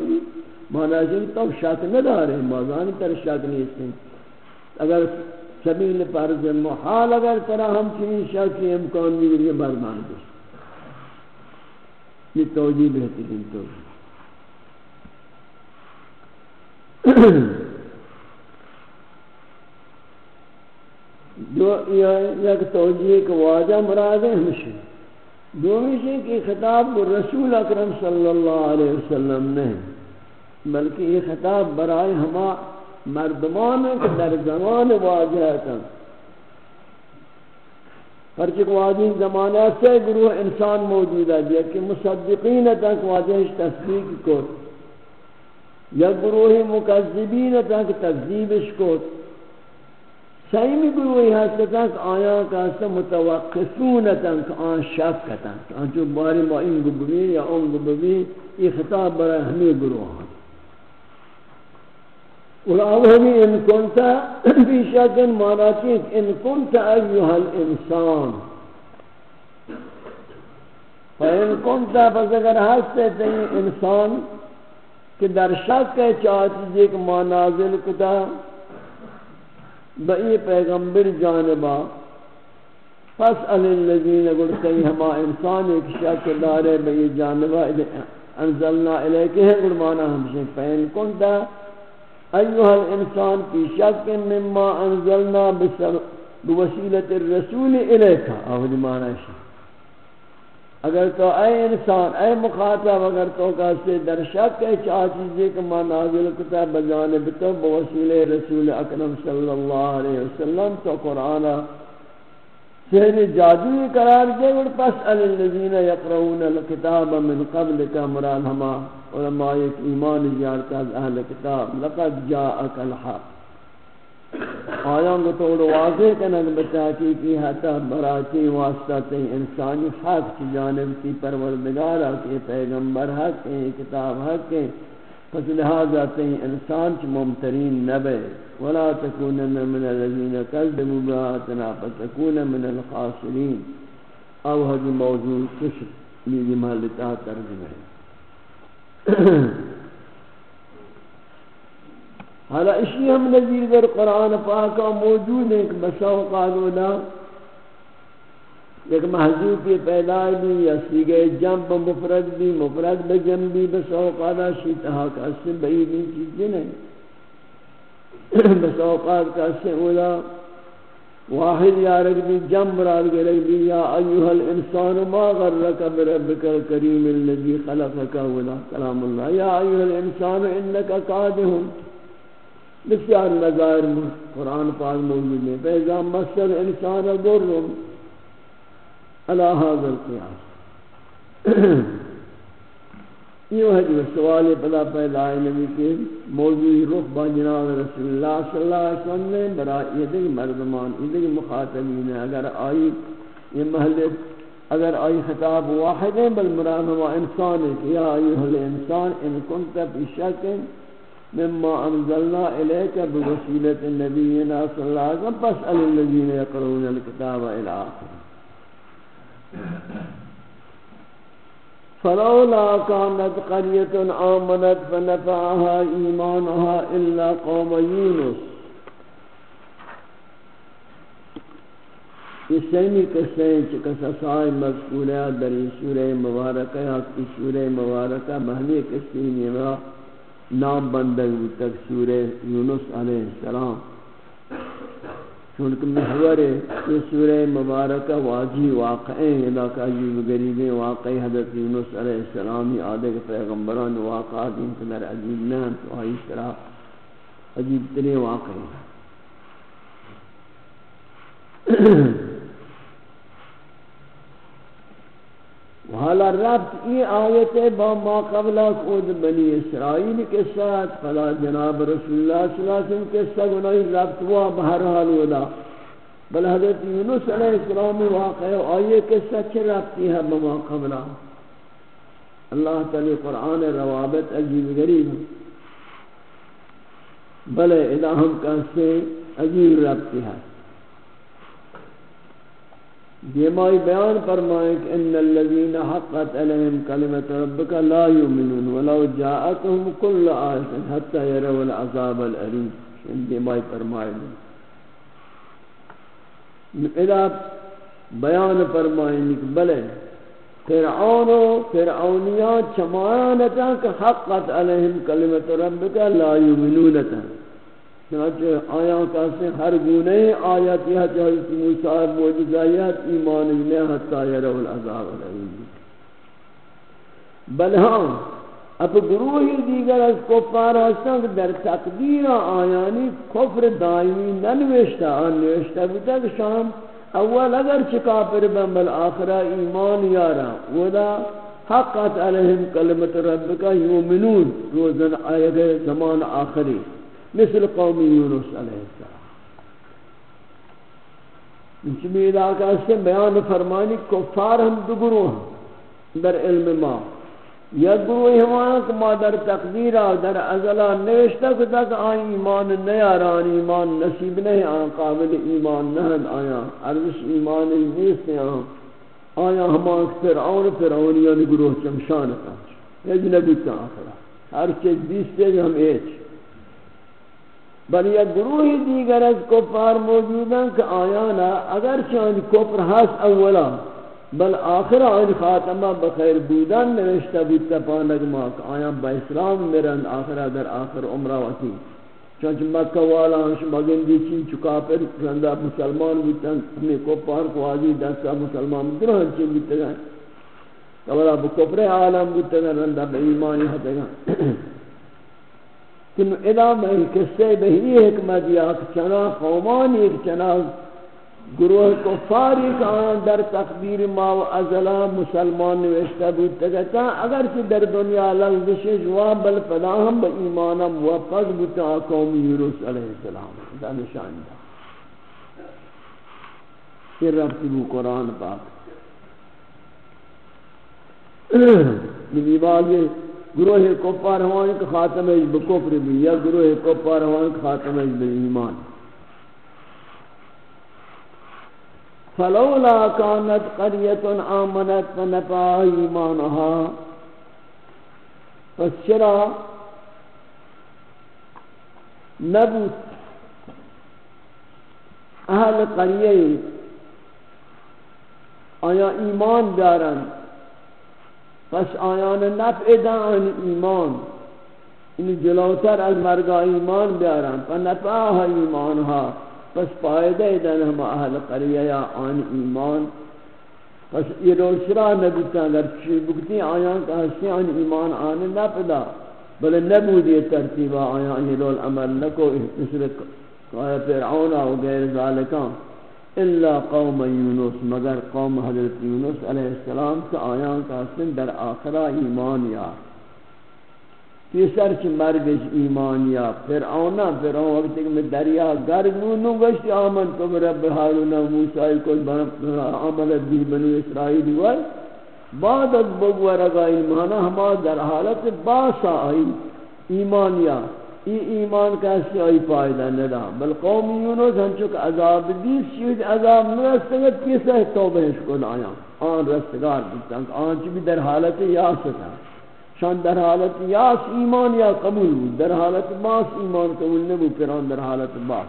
مانا جی، جن تو شک نہ دارے مازان تر شک نہیں اس اگر سبیل فرض محال اگر ترا ہم چنین شک کی امکان نہیں یہ بردان دے۔ یہ توجیہ بہترین تو دو یک توجیہ کے واجہ مراد ہے ہمشہ دومی کہ خطاب رسول اکرم صلی اللہ علیہ وسلم نے۔ بلکہ یہ خطاب برائے ہما مردمان کے در زمان واجہ تھا پرچک واجہ زمانہ سے گروہ انسان موجود ہے کہ مصدقین تک واجہ تصدیق کو۔ یا گروہ مکذبین تک تکذیبش کو۔ سیمی گروہی ہستا تک آیا کہستا متوقفون تک آن شک تک آن جو باری ما ان گبوی یا ان گبوی یہ خطاب برای ہمیں گروہ ہیں والأولي إن كنت في شك معناتك إن كنت أيها الإنسان فإن كنت فذكر هسته إنسان کہ در شک ہے چاہتی کہ ما نازل کتا بئی پیغمبر جانبا. فاسأل الذین قلتے ہما انسان ایک شک دارے بئی جانبا، انزلنا الیکہ ہے قرمانا ہمشہ فین کنتا ایوہ الانسان کی شک مما انزلنا بوسیلت الرسول الیکا آہد معنی شک اگر تو اے انسان، اے مخاطب، اگر تو کہتے در شک ہے چاہ چیزیں کہ ما نازل کتا بجانب تو بوسیل رسول اکرم صلی اللہ علیہ وسلم تو قرآنہ شہر جادوی قرار دے اور پس الذین یقرؤون الکتاب من قبل کا مراد ہما علماء ایک ایمان زیارت از اہل کتاب، لقد جاءک الحق۔ آیان کو توڑ واضح کنن بتاکی کی حتی براتی واسطہ تی انسانی حق چی جانب تی پروردگارا کہ پیغمبر حق ہے، کتاب حق ہے، پس لہذا تی انسان چی ممترین نبے ولا تکونن من الذین کذبوا بآیاتنا فتکون من الخاسرین او حدی موضوع کش میری محلتا ترجمہ ہے۔ (coughs) حالا اشی ہم نظیر در قرآن پاکا موجود ہیں کہ بساو قالونا ایک محضوب کی پیدا بھی یا سیگے جنب مفرد بھی، مفرد بجنب بھی بساو قالا شیطہا کا اسم بعیدین چیزیں نہیں بساو قال کا اسم واحد یا رگ بھی جنب مراد کے رگ بھی یا ایوہ الانسان ما غرک بربک الكریم اللذی خلقک اولا کلام اللہ یا ایوہ الانسان انکا قادہم بسیار نظائر قرآن پاک موجود ہے. فیضا مسل انسان برم. علا حاضر قیاس. (coughs) یہ ہے جو سوال پدا پیدا ہے نبی کے موضوعی رخ با جناب رسول اللہ صلی اللہ علیہ وسلم نے، برا یہ دیکھ مردمان، یہ دیکھ مخاطبین اگر آئی یہ محل، اگر آئی خطاب واحد ہے بل مراد ہوا انسان ہے کہ یا ایوہ الانسان ان کنت فی شکن مما انزلنا اليك بوسيله نبينا صلى الله عليه وسلم فاسال الذين يقرؤون الكتاب الى اخره فلولا كانت قرية آمنت فنفعها إيمانها إلا قوم يونس. یہ سیمی قصے ہیں چکہ سسائے مذکورہ در سورہ مبارکہ یا سورہ مبارکہ محلی قصے نیمہ نام بندگ تک سورہ یونس علیہ السلام. چونکہ محور یہ سورہ مبارکہ واجی واقعیں علاقہ عجیب غریب واقعی حضرت یونس علیہ السلامی آدھے کے پیغمبران واقعات ان کے عجیب نام تو آئی طرح عجیب ترے واقعی حالا ربط ای آیت با ما قبل خود بنی اسرائیل کے ساتھ، فلا جناب رسول اللہ صلی اللہ علیہ وسلم کے ساتھ انہی ربط ہوا بہر حال ودا بل حضرت یونس علیہ السلام واقع آئیے کے ساتھ چھ ربطی ہے با ما قبل۔ اللہ تعالی قرآن روابط عجیب غریب بلے اذا ہم کہتے عجیب ربطی ہے۔ دیمائی بیان فرمائیں کہ ان الذين حقت عليهم كلمه ربك لا يؤمنون ولو جاءتهم كل آیت حتى يروا العذاب الالم ان دیمائی فرمائیں اذا بیان فرمائیں کہ بلے، فرعون و فرعونیات چمانتا کہ حقت علیہم کلمت ربک لا یؤمنونتا چنانچہ آیا کہتے ہیں ہر گونے آیت یہ حضرت موسیٰ موجزائیت ایمان میں حتی یرو العذاب العلیم بل ہاں اب گروہی دیگر از کفار ہستن کہ در تقدیر آیانی کفر دائمی ننوشتا آنوشتا بتا کہ شام اول اگر چکا پر بن بل آخرہ ایمان یارا۔ ودا حقت علیہم کلمت ربکا یومنون، روزن آئے گئے زمان آخری۔ مثل قوم یونس علیہ السلام. انچمی علاقہ سے بیان فرمانی کفار ہم دو گروہ ہیں در علم ما. یا گروہ ہمانا کہ ما در تقدیرہ در ازلہ نوشتہ کہ تک آئی ایمان نیاران ایمان نصیب نہیں آن، قابل ایمان نہن آیا. عرضش ایمان نیست آن. آیا ہمان فرعون فرعونیان یعنی گروہ چمشان کا. اجنبی کا آخرہ ہر چیز بیستے ہم ایچ. بل یا گروہی دیگر از کفار موجود کہ آیانا اگر چاند کفر حس اولا، بل آخر آن خاتمہ بخیر بودن نوشتا بودتا پانک ماک آیا با اسلام میرن آخر در آخر عمرہ وطی چونچہ مکہ والا ہنش مگندی چین چکا پر رندہ مسلمان بودتا ہمیں کفار کو آجی دستا مسلمان بودتا چین بودتا گئے کبھرا بکفر عالم بودتا گئے رندہ با ایمانی حتا گئے کہ ادا میں قصے بہی حکمت یا چنا، قومان ایک چنا، گروہ کفاری کا در تقدیر ما و ازلا مسلمان نوشتہ بود تکتا اگر کہ در دنیا لغزش جواب بل پدا ہم با ایمانا موفق بودتا قوم یونس علیہ السلام، دا نشان دا۔ یہ ربط بو قرآن پاک۔ یہ بعض گروہ کفار ہوان کہ خاتم از بکفر بھی یا گروہ کفار ہوان کہ خاتم از بالایمان فلولا كانت قرية آمنت فنفعها إيمانها فسرا نبوت اهل قرية آیا ایمان دارند پس آیان نفع دان ایمان. این جلوتر از مرگا ایمان بیارن. پس نفعها ایمانها پس فائدہ دن ہم اہل قریہ یا آن ایمان. پس یہ روشرا نبیتا اگر چی بکتی آیان کا حسی آن ایمان آن نفدا بل نبودی ترتیبا آیان یہ لول عمل نکو، مثل فرعون و غیر ذالکان. الا قوم یونس، مگر قوم حضرت یونس علیہ السلام سے آیان کا سن در آخرہ ایمان یا۔ تیسر چی مرگش ایمان یا۔ فرعون فرعون وقت کہ میں دریا گرگ نو گشت آمن تو رب حالونا موسیٰ کل عمل دی بنو اسرائیل ہوئے بعد از بگورگا ایمانا، ہما در حالت باسا آئی ایمان یا۔ ای ایمان کا سی فائدہ ندا. بل قوم یونس ہم چک عذاب دیس شید عذاب مرستگت کیسا ہے توبہ شکل آیا آن رستگار بودتا آن چی بھی در حالت یاس تھا شان در حالت یاس ایمان یا قبول بود. در حالت باس ایمان قبول نبو پران در حالت باس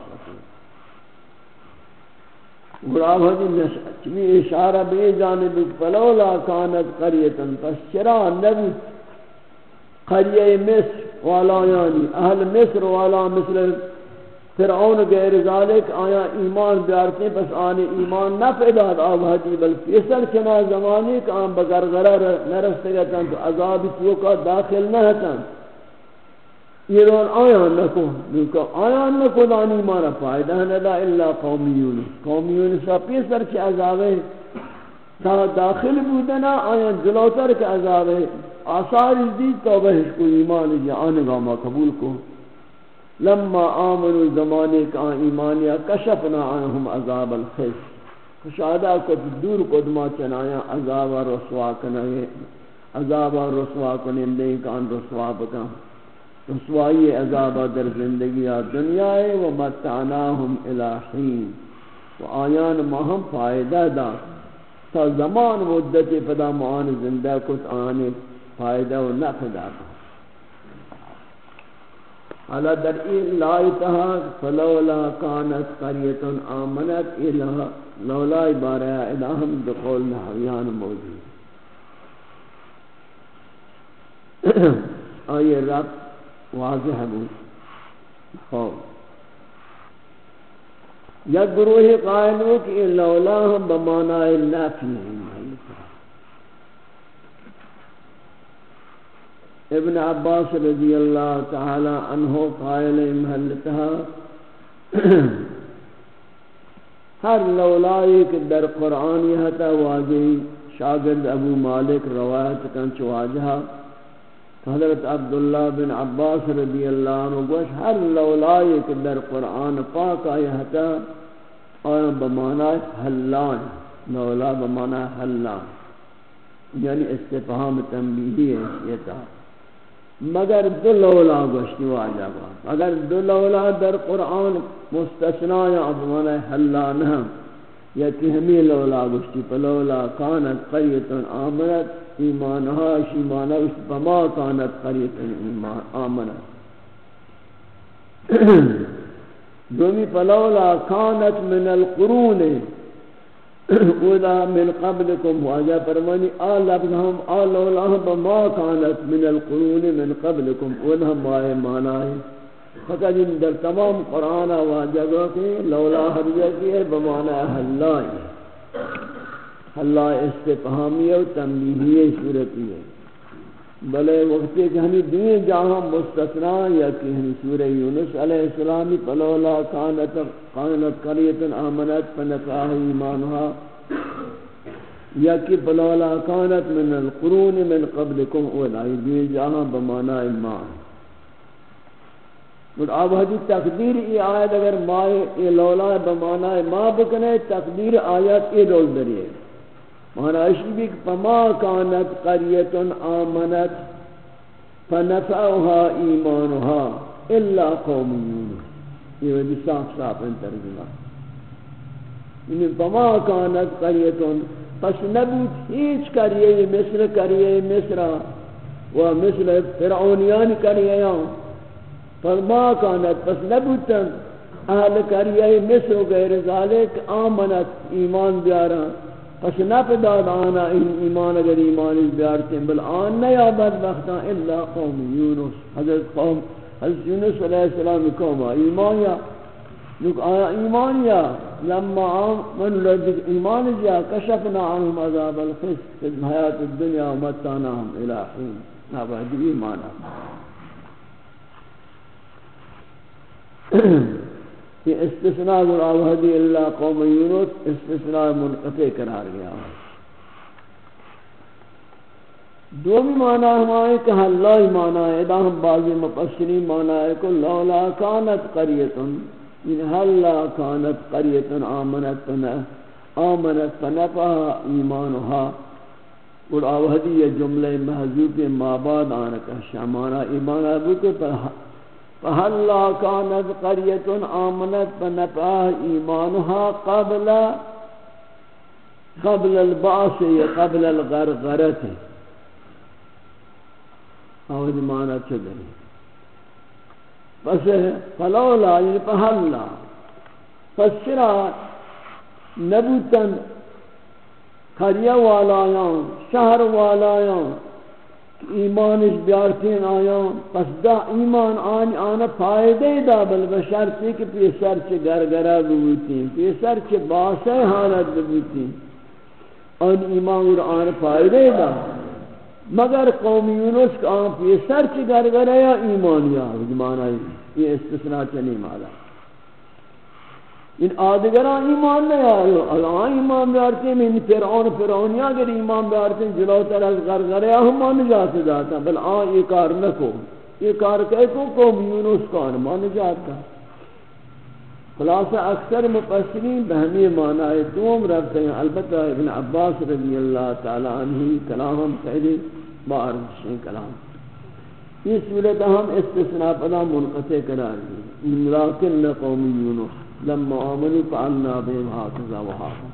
غراب حدی چمی اشارہ بے جانب فلولا کانت قریتا پس چرا نبو قریہ مصر والا یعنی اہل مصر والا مثل فرعون غیر ذالک آیا ایمان بیارتے پس آنی ایمان نہ پیدا آب حدی بل فیصل چنا زمانی کہ آن بگرغرہ نرستے گا تو عذاب تو کا داخل نہ ہتن یہ رون آیا نکو نکو آیا نکو دانی ایمان فائدہ ندا الا قومی یونس۔ قومی یونس پیسر چی عذاب تا داخل بودنا، آیا جلوتر کے عذاب ہے آثار دی توبہ کو ایمان جی آنگا ما قبول کو۔ لما آمنوا زمانے کا ایمان یا کشفنا عنہم عذاب الخیس کشادہ کو دور قدمہ چنایا، عذاب رسوا کنائے عذاب رسوا کنن دے کان رسوا بکا۔ رسوائی عذاب در زندگی دنیا و متعناہم الہین و آیان مہم فائدہ دا۔ تا زمان مدت پدا معان زندہ کت آنے۔ فائدہ و نفع داتا حالا در این لائتها فلولا کانت قریت آمنت الہ لولا بارہ الہم دقول نحویان موجود۔ (clears throat) آئیے رب واضح بود۔ خوب یا گروہ قائلوں کہ لولا ہم بمانا نفی ہیں ابن عباس رضی اللہ تعالی عنہ قائل محلتها ہر لولائی کہ در قرآنی حتا واضح شاگرد ابو مالک روایت کنچ واجہا حضرت عبداللہ بن عباس رضی اللہ عنہ گوش، ہر لولائی کہ در قرآن پاک آئی حتا آیا بمانا حلان لولا بمانا حلان یعنی استفہام تنبیہی ہے، یہ تھا۔ مگر دو لولا گوشتی واجہ با اگر دو لولا در قرآن مستثنا یا افمان حلان ہم یا کہ ہمیں لولا گوشتی پلولا کانت قریتن آمنت ایمانها شیمانہ اس پما کانت قریتن آمنت. (clears throat) دومی پلولا کانت من القرون. (coughs) اولا من قبلكم واجا فرمانی، آل ابنهم آل لولهم بما كانت من القرون من قبلكم ودا ما معنی فقط ان در تمام قرآن واجا گو کہ لولا حرجہ کی ہے بمانا حلائی. حلائی استفہامی و تنبیہی صورتی ہے. بلے وقتی کہ ہمیں دنیا جہاں مستثنا یا کہ ہم سورہ یونس علیہ السلامی فلولا کانت قانت قریت آمنت فنفاہ ایمانها یا کہ فلولا کانت من القرون من قبلكم اولائی دنیا جہاں بمانا ایمان اور اب حدی تقدیر ای آیت اگر ما ای لولا بمعنی ما بکنے تقدیر آیت ای رول دریئے معنی اشی بھی فما کانت قریت آمنت فنفعها ایمانها الا قوم یونس۔ یہ بھی صاف صاف ان ترجمہ۔ یعنی فما کانت قریت پس نبود هیچ کریه مصر کریه مصر و مثل فرعونیان کریه فما کانت، پس نبودتن اہل کریه مصر و غیر ذالک آمنت، ایمان بیارا۔ پس نپداد آنا این ایمان اگر ایمانی بیارتے ہیں بل آن نیا بدبختان الا قوم یونس. حضرت قوم، حضرت یونس علیہ السلام قوم ایمان یا لوگ آیا ایمان یا لما آمن لدک ایمان جا کشفنا عنهم عذاب الخس. في الحیات الدنیا ومتعناهم الى حين نبادی (clears throat) ایمان یہ استثناء الاوہدی اللہ قوم یونس استثناء منقطع قرار گیا دومی معنی ہمارے کہ اللہ معنی ہے دا ہم بعضی مفسری معنی ہے کہ لولا کانت قریتن یعنی ان حلا کانت قریتن آمنت پنہ آمنت فنفها ایمانها۔ اور آوہدی یہ جملہ محضوب ماباد آنکا شامانا ایمان ابو کے پر فهلا كانت قرية آمنت فنفعها إيمانها قبل قبل البعث قبل الغرغرة او دی معنی چدری پس فلولا یعنی فهلا پس چرا نبوتن قریہ والایان شہر والایان ایمانش بیارتین آیا۔ پس دا ایمان آنی آنا فائدے دا، بل بشرطی کہ پیسر چے گرگرہ ببوتین پیسر چے باسے حالت ببوتین آن ایمان اور آنا فائدے دا۔ مگر قوم یونس کا آن پیسر چے گرگرہ یا ایمان یا؟ یہ استثناء چنی مالا۔ ان آدگران ایمان نہیں آئے اللہ ایمان بیارتے ہیں من فرعون فرعونیا اگر ایمان بیارتے ہیں جلو تر از غرغریا ہم نجات جاتا بل آن یہ کار نکو یہ کار کہے کو قوم یونس کان ما نجات کا خلاصہ اکثر مفسرین بہمی معنی دوم رفتے ہیں البتہ ابن عباس رضی اللہ تعالی عنہ کلام ہم پہلے بار شیں کلام. اس صورت ہم استثناء پدا منقطع قرار دی لیکن قوم یونس. لما آمنوا فعلنا بهم هكذا وهكذا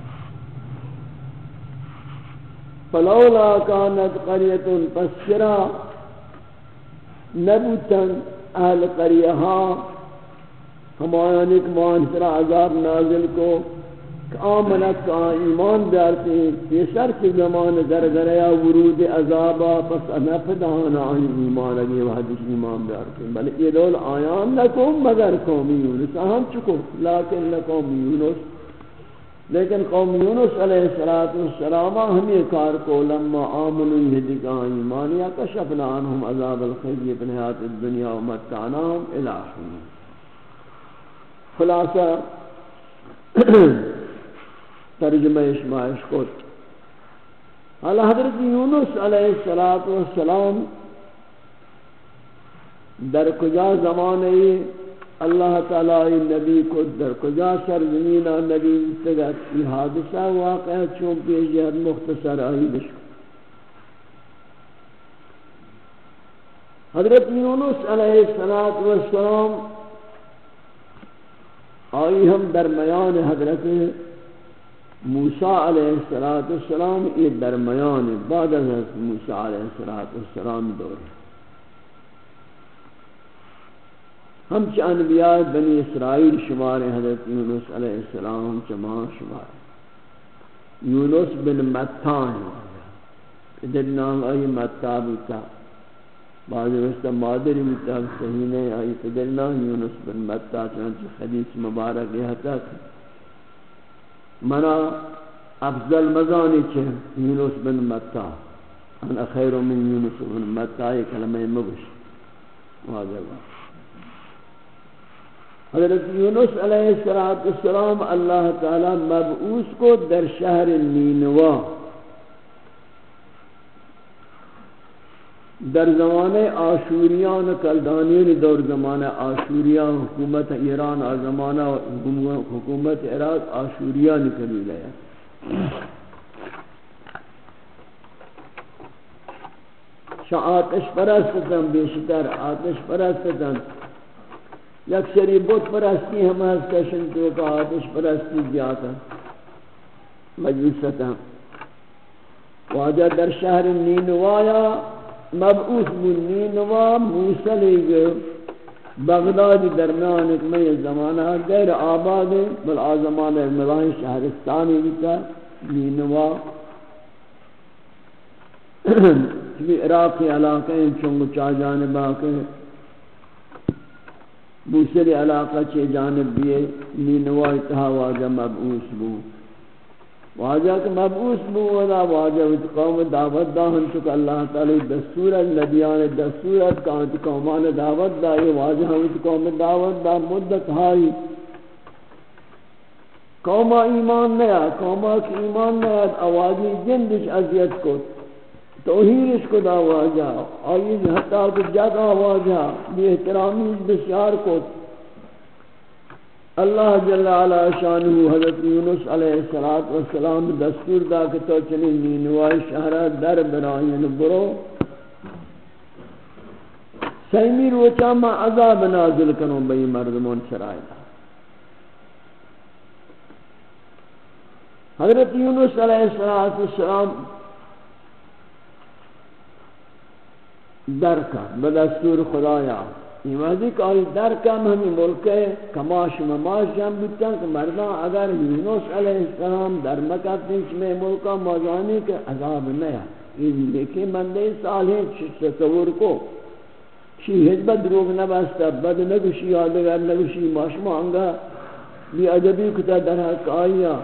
فلولا كانت قرية فسرا، نبتا اهل قريها ہمایان ایک مانسرا عذاب نازل کو آمنت کا ایمان بیارتے ہیں پیسر کے زمان در گریا ورود عذابا، پس انفدانا آئی ایمان اگے وحدش ایمان بیارتے ہیں بلکہ یہ دول آیان لکم مگر قومی یونس. ہم چکو لیکن لقوم یونس. لیکن قوم یونس علیہ السلام ہم کار کو لما آمنوا ہدکا ایمان یا کشفنا عنہم عذاب الخزی بن حیات الدنیا ومتعناہم الہی خلاصہ ترجمہ اشمائش کو حالا حضرت یونس علیہ السلام در کجا زمانے اللہ تعالی نبی کو در کجا سرزمین نبی تگت یہ حادثہ واقع چون پیش جہد مختصر آئی بشکو حضرت یونس علیہ السلام آئی ہم درمیان حضرت موسیٰ علیہ السلام یہ درمیان بعد از موسیٰ علیہ السلام دور ہم چھ انبیاء بنی اسرائیل شمار حضرت یونس علیہ السلام ہم ماں شمار یونس بن متان ادھر نام آئی متا بتا بعض وقت مادری بتا صحیح نہیں آئی۔ ادھر نام یونس بن متا چنانچہ حدیث مبارک یہ تک منا افضل مزانی چه یونس بن متا. انا خیر من یونس بن متا یہ کلمہ مبش واضح بات حضرت یونس علیہ السلام اللہ تعالی مبعوث کو در شہر نینوا. در زمانه آشوریان کلدانین، دور زمانه آشوریان، حکومت ایران اور زمانه حکومت عراق آشوریان قبیله شا آتش پرستتن بیشتر آتش پرستتن یک سری بت پرستی ہم از کشن تو کا آتش پرستی زیادہ۔ مجلستن واجہ در شہر نینوایا۔ مبعوث بنی نوا موسلی گو بغداد درمیان ایک میں زمانہ غیر آباد ہے، بل آزمان ملاحی شہرستانی بیتا نینوا چونکہ عراقی علاقہ ہیں، چونکہ چاہ جانبا کے موسلی علاقہ چے جانب بھی نینوا اتحا واجہ مبعوث بود۔ واجہ کہ مبعوث بو ودا واجہ وچ قوم دعوت دا ہن چک اللہ تعالی دستور النبیان دستور کانت قومان دعوت دا، یہ واجہ وچ قوم دعوت دا، مدت ہائی۔ قوم ایمان نیا قوم کی ایمان نیا آوازی جندش اذیت کو توحیدش کو دا واجہ آئی حتی کہ جگہ واجہ بے احترامی بسیار کو اللہ جل علا شانہ حضرت یونس علیہ السلام دستور دا کہ تو چنی نینوائی شہرہ در برائین برو۔ سیمی روچا ما عذاب نازل کنوں بئی مردمون سرائی دا۔ حضرت یونس علیہ السلام در کا بدستور خدایا یہ وحدی کہ آئی در کم ہمیں ملک کماش مماش جم بیتا کہ مردان اگر یونس علیہ السلام در مکہ تنچ میں ملکہ موجانی کے عذاب نیا. یہ لیکن مندے صالح تصور کو؟ چی حجبت دروگ نبستا بد نگوشی آدگر نگوشی ماشما انگا بھی عجبی کتا در حق آئیا.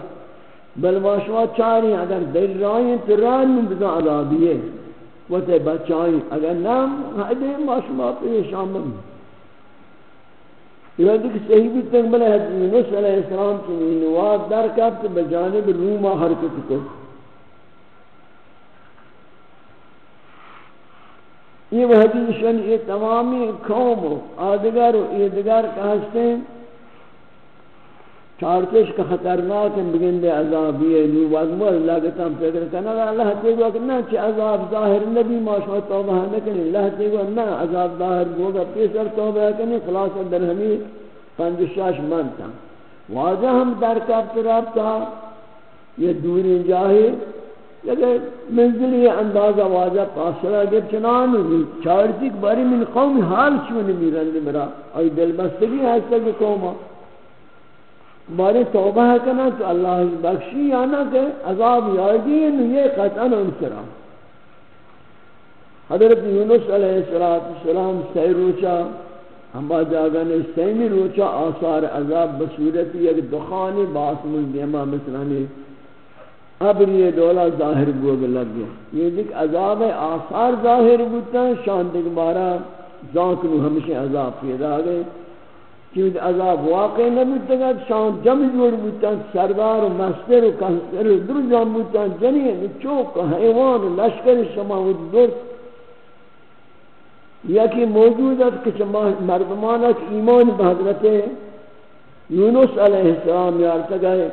بل ماشما چاری، اگر دل رائیں تو رائیں بزن عذابیے وہ تے بچائیں اگر نام حدی ماشما پیشان بند یعنی یہ دیکھ صحیح بھی تک بلے حضرت یونس علیہ السلام کی نواد در کب بجانب روما حرکت کو۔ یہ وہ حدیث شن یہ تمامی قوم آدگر و ایدگر کہستے ہیں؟ چارتش کا خطرناک ہیں بگن دے عذابی ہے نو وزمو اللہ کے تم فکر کرنا اللہ تے گو کہ نہ چھ عذاب ظاہر نبی ما شاء توبہ نہ کرے اللہ تے گو نہ عذاب ظاہر ہوگا پیسر توبہ کرنے خلاص در ہمیں پنج شاش من تھا واجہ ہم در کب تراب تھا یہ دوری جاہی لیکن منزلی اندازہ واجہ پاسرہ گب چنان ہوئی چارتی باری من قوم حال چون میرن مرا. ای دل بستگی ہے کہ قومہ بارے توبہ کرنا تو اللہ بخشی یا نہ کہ عذاب یادین یہ قطعا انسرا حضرت یونس علیہ السلام سی روچا، ہم با جاگا نے سیمی روچا، آثار عذاب بصورت یک دخانی باسم دیما مثلانی اب یہ دولا ظاہر بوگ لگ گیا۔ یہ دیکھ عذاب آثار ظاہر بودتا شان دیکھ بارا ذاکرو ہمیشہ عذاب پیدا گئے۔ چیز عذاب واقع نبودتا گا شان جمع جوڑ بودتا سردار و مستر و کنسر و در جان بودتا جنین چوک و حیوان و لشکر شما و در یکی موجود ہے کہ مردمانک ایمان بحضرت یونس علیہ السلام یارتا گئے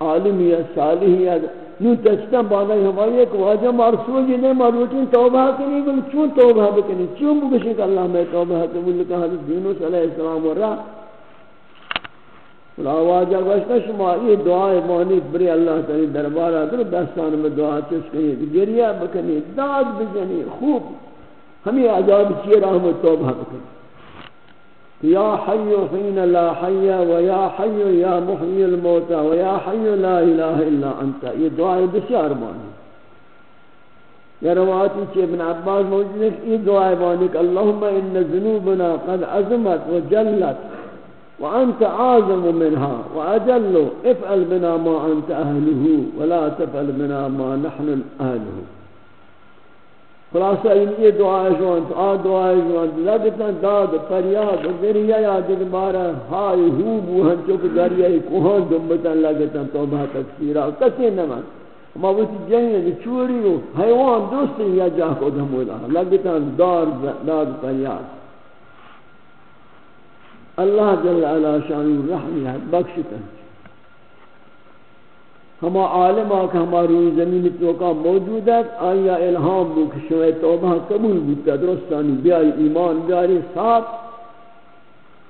عالم یا صالح یا نو تچتا بانا ہماری ایک واجہ مرسول جنہیں مروٹین توبہ کنی بل چون توبہ بکنی چون بکشی کہ اللہ میں توبہ کنی بل کہ حضرت یونس علیہ السلام و رہا واجہ گوشتا شما، یہ دعائے مانی بری اللہ تعالی دربارہ در دستان میں دعا چس کنی گریہ بکنی داد بجنی خوب. ہمیں عذاب چیئے رحمت توبہ بکنی یا حی حین لا حی و یا حی یا محی الموتى و یا حی لا الہ الا انت. یہ دعائے بسیار مانی یا رواتی چی ابن عباس موجود ہے یہ دعائے مانی اللہم ان ذنوبنا قد عظمت و جلت. وأنت أعظم منها وأجل. افعل بنا ما أنت أهله ولا تفعل بنا ما نحن أهله. خلاصہ ان یہ دعا جوان آ دعا جوان. لگتا داد فریاد دریا یاد بارا ہائے ہو بو ہن چوک دریا کوہن دمتا لگتا توبہ تکفیرا کسی نہ ما وقت جنگ چوری و حیوان دوست یا جا کو دمولا لگتان دار داد فریاد. اللہ جل علا شان رحمی ہے بخشتا ہما عالم آکا ہما روی زمین توکا موجود ہے آیا الہام بو کہ شوئے توبہ قبول بودتا درستانی بیائی ایمان بیاری صاحب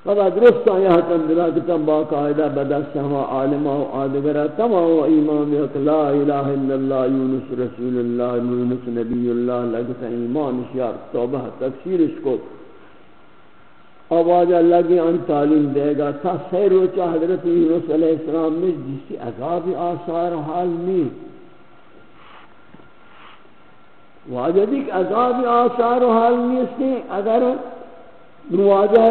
فلا درست آیاتن دلاتتن باقاعدہ بدست ہما عالمہ و آدگرہ تمام و ایمان بیت لا الہ الا اللہ یونس رسول اللہ یونس نبی اللہ لگتا ایمان شیار توبہ تفسیرش کو آواجہ لگی ان تعلیم دے گا تا سیر روچہ حضرت یونس علیہ السلام میں جسی عذاب آثار حال میں واجہ دیکھ عذاب آثار حال میں اس نے، اگر نواجہ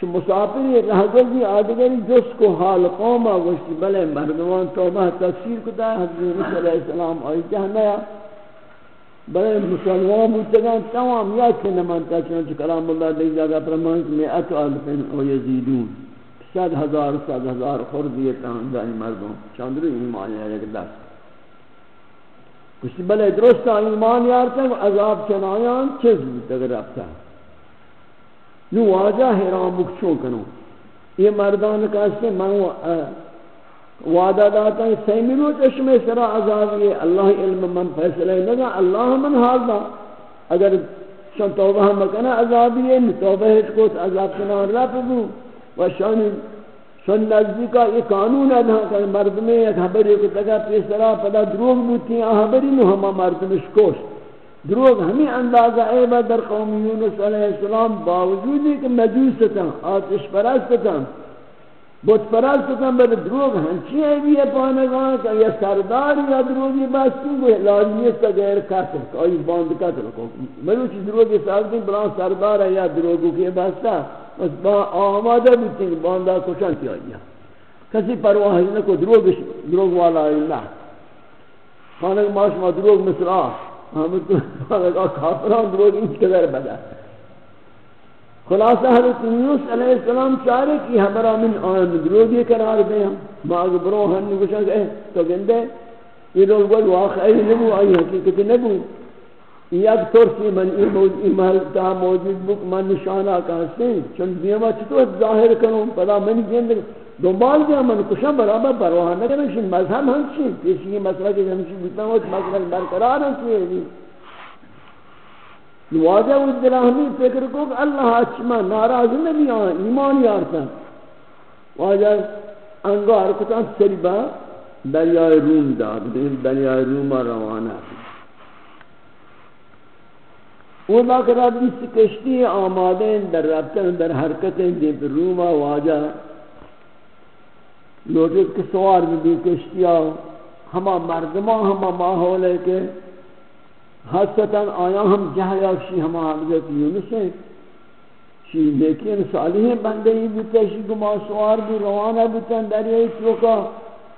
چو مسافری رہگر بھی آدگری جس کو حال قوم آگوشتی بلے مردمان توبہ تفسیر کتا ہے، حضرت علیہ علیہ السلام آئی جہنیا بلے مسلمان بودتگان تمام یاد کے نمانتا چنانچہ کلام اللہ دیکھ جاگا پرمان کہ میں اتو الفین او یزیدون سد ہزار سد ہزار خوردیتا ہندائی مردوں چاندرو ایمان یعنی ہے ایک دست. کچھ بلے درست ایمان یارتا ہے عذاب چنایان چیز بودتا رفتا نو واجہ حیران بکچوں کنو یہ مردان کہتے من وعدہ داتا ہے سیمی رو چشم سرا عذاب یہ اللہ علم من فیصلہ لگا اللہ من حال دا۔ اگر شان توبہ مکنا عذاب یہ توبہ ہٹ کو عذاب کنار رب بو۔ و شان شان نزدیکا یہ قانون ہے کہ مرد میں ایک خبری کو تگا تکا پیسرا پدا دروغ بوتی ہیں خبری نو ہما مرد میں شکوش۔ دروغ ہمیں اندازہ عیبہ در قوم یونس علیہ السلام باوجود ہے کہ مجوس تھا، آتش پرست تھا۔ بت پرست تھا بر دروغ ہنچی عیبی ہے پانگاں کہ یہ سردار یا دروغی باستی کو لازمیت تا غیر قاتل کہ آئی باند قاتل کو مروچی دروغی سالتی بلان سردار ہے یا دروغو کی باستا، بس با آمادہ بیتی کہ باندہ کچھان کی آئی کسی پرواہ نہ کو دروغ دروغ والا اللہ۔ خانق ماش ما دروغ مثل آخ ہمیں تو کافران دروگ انچ قدر بدا۔ خلاصہ حضرت یونس علیہ السلام چارے کی ہمارا من آن دروگی قرار دیں ہم۔ ماغ برو ہم نے کچھا کہ تو گندے۔ یہ لوگ بول، واقعی نبو، آئی حقیقت نبو۔ یک ترسی من این محلتا موجود بک من نشانہ کہتے ہیں چون دیما چطور ظاہر کروں پدا من گندے دنبال دیا من کشم برابر پرواہ نہ مذہب ہم چی؟ کسی یہ مسئلہ کہ ہم چی؟ بیتا ہوں مسئلہ برقرار ہم چی؟ ہے نوازہ و دلہمی فکر کو کہ اللہ اچما ناراض نبی آن، ایمان یارتا واجہ انگار کتان سریبا دریائے روم داد دریائے روم روانہ۔ وہ باقرار اس کشتی آمادیں در ربطن در حرکتیں دیں پر روما واجہ۔ لوٹت کے سوار بھی کشتیا ہما مردمان ہما ماحول ہے کہ حسطاً آیا ہم جہیا شی ہما حضرت یونس ہیں شی لیکن صالحین بندے ہی بودتا شی گما سوار بھی، روانہ بودتا دریائی چوکا،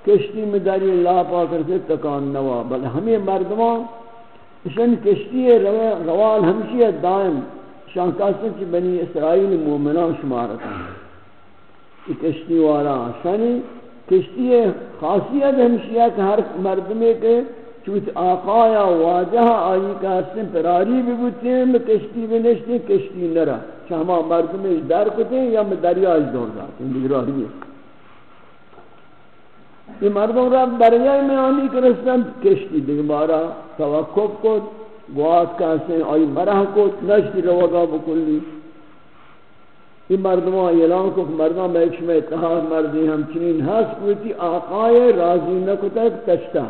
کشتی میں دری اللہ پاکر سے تکان نوا بل ہمیں مردمان شن کشتی روال ہمشی ہے، دائم شان کاسن چی بنی اسرائیل مومنان شمارتا ہے۔ یہ کشتی والا شانی کشتی خاصیت ہمشیہ کہ ہر مردمے کے چوت آقا یا واجہ آئی کا حسن پراری بھی بوتے ہیں میں کشتی بھی نشتے، کشتی نرا۔ چاہما مردمے در کتے ہیں یا میں دریاج دور جاتے ہیں دیگر آئی ہے۔ یہ مردم را دریائی میں آنی کرستن، کشتی دیگر بارا توقف کو گوات کا حسن آئی مرہ کو نشتی روگا بکلی۔ یہ مردمان اعلان کو کہ مردمان میں ایک شما اتحاد مردی ہم چنین ہست کوئی آقای راضی نکتا ہے تشتا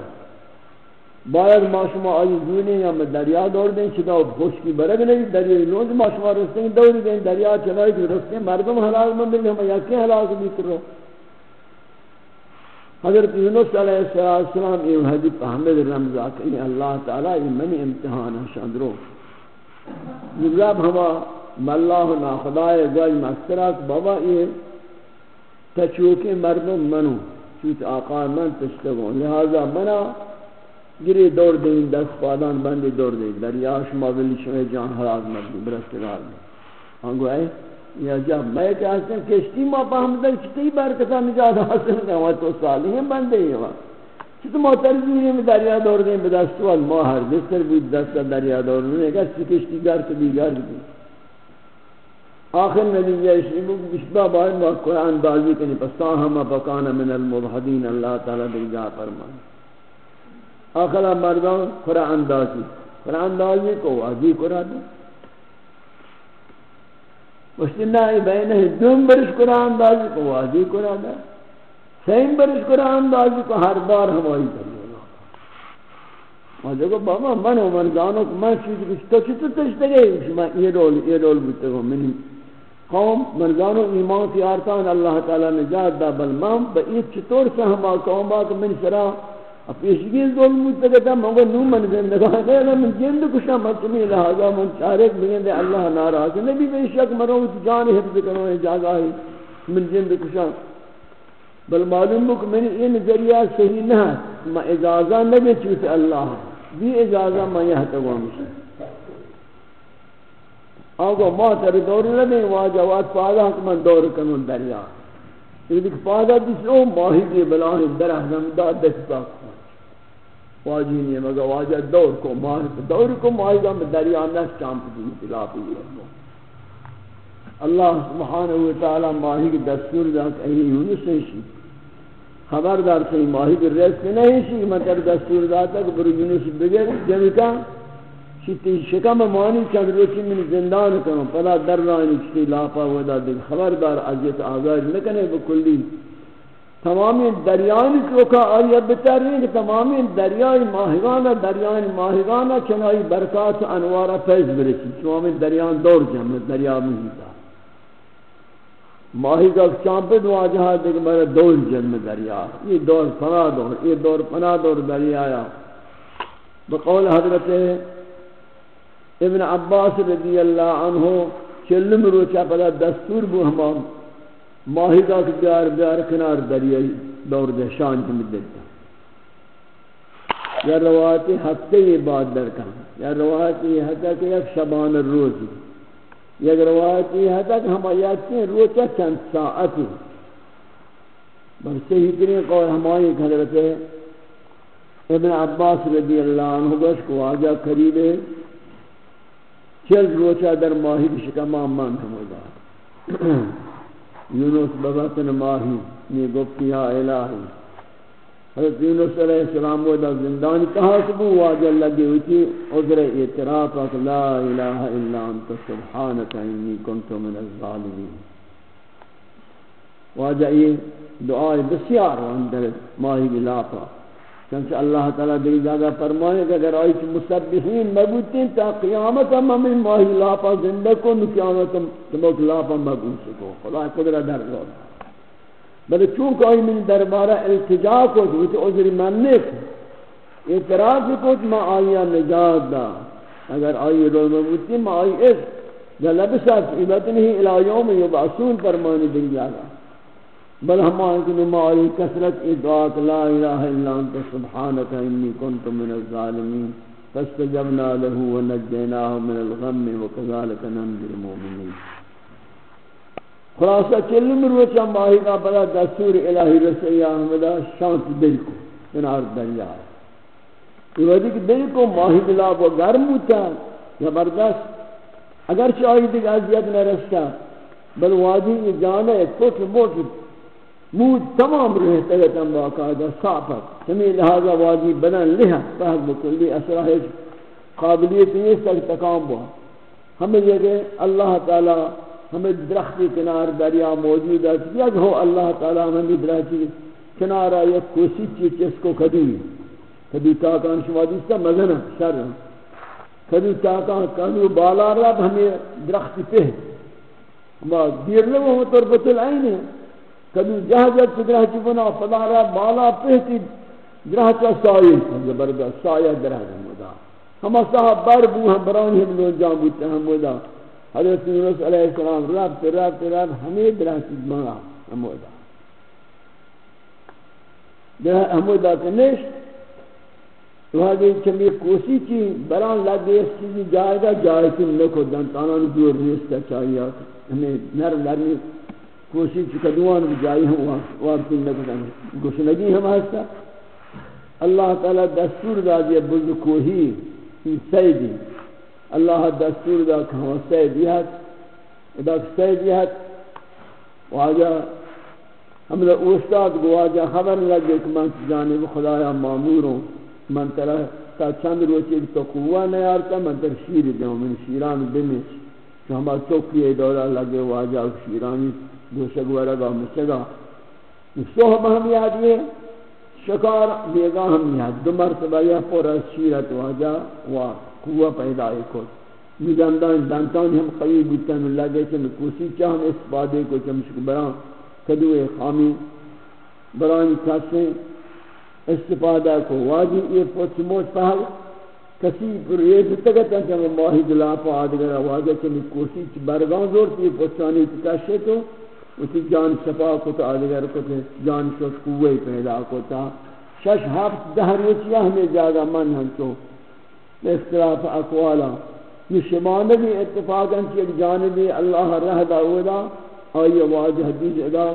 باید ما شما آئی دونی یا میں دریا دور دیں چدا خوشکی برگ نہیں دریا لوند ما شما رستے دوری دیں دریا چنائی کی رستے مردم حلاق من بلی ہم یکی حلاق بیتر رو. حضرت یونس علیہ السلام یہ حدیث احمد رمضا کہ اللہ تعالی یہ منی امتحان ہے شاندرو جب ہما ملاح نا خدای گوی مسترک بابا یہ تچوکی مردم منو، چوت آقا من تشتگون. لہذا منا گری دور دین دست پادان بندی دور دین دریا شما بلی شما جان حراز مردی برستگار دی۔ ہنگو ہاں اے، یا جب میں کہتے ہیں، کشتی ما پاہمدن چتی برکتا نجات حاصل کرنے تو صالحین بندے ہی وہاں۔ چیز ما ترجیح میں دریا دور دیں بدست سوال ما ہر بستر بود دست دریا دور دیں اگر سی کشتی گر تو دیگر بھی آخر نبی نتیجہ شریف بشبہ باہر ما قرآن بازی کنی پس تاہم فکان من المضحدین، اللہ تعالی درجہ فرمان آخر مردان قرآن دازی قرآن دازی کو واضی قرآن دازی مشتنا بین دوم برش قرآن دازی کو واضی قرآن دازی سیم برش قرآن دازی کو ہر بار ہمائی کری ماذا کو بابا، من و من جانو کہ من چیز کچھ تو چی تو تشتے گئے. میں یہ رول یہ رول بودتے گو من قوم، من جانو ایمان تیارتان اللہ تعالی نجات دا بل من با ایت چطور سے ہما قوم با کہ من سرا پیشگی ظلم متگتا مگر نو من زندگاہ غیر من جند کشا مطمی لہذا من چارک بگن دے اللہ ناراض نبی بے شک مروت جان حفظ کرو اجازہ ہی من جند کشا بل معلوم ہو کہ میں یہ نظریہ صحیح نہ ہے، میں اجازہ نہ بھی چوتے اللہ بھی اجازہ میں یہ تگوا مشہ آگو ما تر دور نہ دیں واجوات پادا کہ دور کنوں دریا۔ یہ دیکھ پادا دیس او ماہی دی بلاہی در احزم دا دستا۔ واجی نہیں ہے، مگر واجہ دور کو ماہی دور کو ماہی دا میں دریا نس چامپ دی تلافی دی اللہ سبحانہ وتعالی ماہی کی دستور دا کہ یونس نشی خبردار سے ماہی کی رزق نہیں شی مطلب دستور دا کہ برو یونس بگر جمعی کا۔ شیطی شکم مانی چند روچی من زندان کنو پدا در رانی چتی لاپا ودا دیکھ خبردار عزیت آزاد نکنے بکلی۔ تمامی دریانی کو کا آیا بتر نہیں کہ تمامی دریای ماہگانا دریای ماہگانا چنائی برکات انوارا فیض برسی۔ تمامی دریان دور جمع دریا محیطا ماہی کا چانپے دعا جہاں دیکھ میرے دور جنم دریا۔ یہ دور پناہ دور، یہ دور پناہ دور دریا آیا بقول حضرت ابن عباس رضی اللہ عنہ، چلم روچا پدا دستور بو ہما ماہی کا بیار بیار کنار دریائی دور دے شان کی مدتا یا روایت ہفتے یہ بات درکا یا روایت یہ حتی کہ یک شبان الروزی یک روایت یہ ہے کہ ہم آیات ہیں روچہ چند ساعتی۔ بل صحیح کریں قول ہماری حضرت ابن عباس رضی اللہ عنہ گوش کو آجا قریب ہے۔ چل روچہ در ماہی بشکمہ مان ہمودا یونس ببطن ماہی نے گفتی یا الہی۔ حضرت یونس علیہ السلام وہ زندان کہاں سبو واجہ لگے ہوتی عذر اعتراف لا الہ الا انت، سبحانک، انی کنت من الظالمین۔ واجہ یہ دعائے بسیار اندر ماہی بلاپا چنانچہ اللہ تعالیٰ دیکھ جاگہ فرمائے کہ اگر آئی مسبحین مبوتین تا قیامت ہم ہمیں ماہی لاپا زندہ کو نو قیامت ہم لاپا مبوت سکو۔ خدا قدرہ در گوڑا بلے چونکہ آئی من دربارہ التجا کو تو تو عذر منت اعتراف کو تو ما آئیا ہاں نجات دا۔ اگر آئی رو مبوتی ما آئی اس جلب ساتھ لبسات عبادتنہی الى یوم یبعثون فرمانی دن جاگا بل ہم آئیں کہ ما آئی کثرت ادعاء لا الہ الا انت سبحانک انی کنت من الظالمین فاستجبنا له ونجیناه من الغم وكذلك ننظر المؤمنین خلاصہ چلم روچا ماہی کا بلا دستور الہی رسی احمدہ شانت دل کو کنار دریا ہے۔ یہ وجہ کہ دل کو ماہی بلا وہ گرم ہوتا زبردست۔ اگر چاہی دیکھ عذیت نہ رستا، بل واجی یہ جانا موٹ مود تمام رہتا ہے تم باقاعدہ صافت. سمی لہذا واجی بدن لہا فہد بکلی اسرہ قابلیت یہ سک تکام بہا ہمیں یہ کہ اللہ تعالی ہمیں درختی کنار دریا موجود ہے، یک ہو اللہ تعالی ہمیں درختی کنار یک کوسی چیز جس کو کدی کدی تاکان شما دیستا مزنہ شر کدی تاکان کنو بالا رب ہمیں درختی پہ ما دیر لگو ہم تربت العین ہے کدی جہجت درختی بنا فلا رب بالا پہتی گرہ درختی سائی زبردست سایہ درختی مدا ہم صاحب بر بو ہم برانی ہم لوگ جان بوتے ہیں مدا حضرت یونس علیہ السلام رب رب رب ہمیں گرہ حمید رحمت مانا حمودا ده حمودا کنش تو ہادی چمی کوسی چی بران لگے، اس چیزی جائے گا، جائے کن لکو دن تانان دور ریستا چاہیے، ہمیں نر لرمی کوسی چی کدوان بھی جائی ہم وارتن لکو دن ہم ہستا اللہ تعالی دستور دا دیا بزکوہی سیدی۔ اللہ دستور دا کھاں سیدی ہے ادا سیدی ہے واجہ، ہم نے استاد کو واجہ خبر لگے کہ من جانب خدایا معمور ہوں۔ من طرح تا چند روچی تو قوہ نیارتا من تر شیر دیوں من شیران بمیش کہ ہمارا چوکی دورہ لگے، واجہ شیرانی۔ دو شگوارہ گا. مچگا صحبہ ہم یاد یہ شکار بیگا ہم یاد. دو مرتبہ یا پورا شیرت واجہ و قوہ پیدا کو میداندان دانتان ہم قوی بودتن. اللہ گئے چھ کوسی چاہم اس بادے کو چمشک بران کدوے خامی برانی کسیں استفادہ کو واجی. یہ پوچھ موچ پہل کسی پر یہ بتگتا کہ ماہی دلا پا آدگر واجہ چمی کوسی چھ برگان زور تی پوچھانی تکاشے تو اسی جان شفا کو تا آدگر کو تے جان شوش قوی پیدا کو تا شش ہفت دہر وچیہ ہمیں جاگا من ہم تو۔ اختلاف اقوالا۔ یہ شمانہ بھی اتفاقا چیک جانبی اللہ رہ داودا آئی واجہ حدیث ادا۔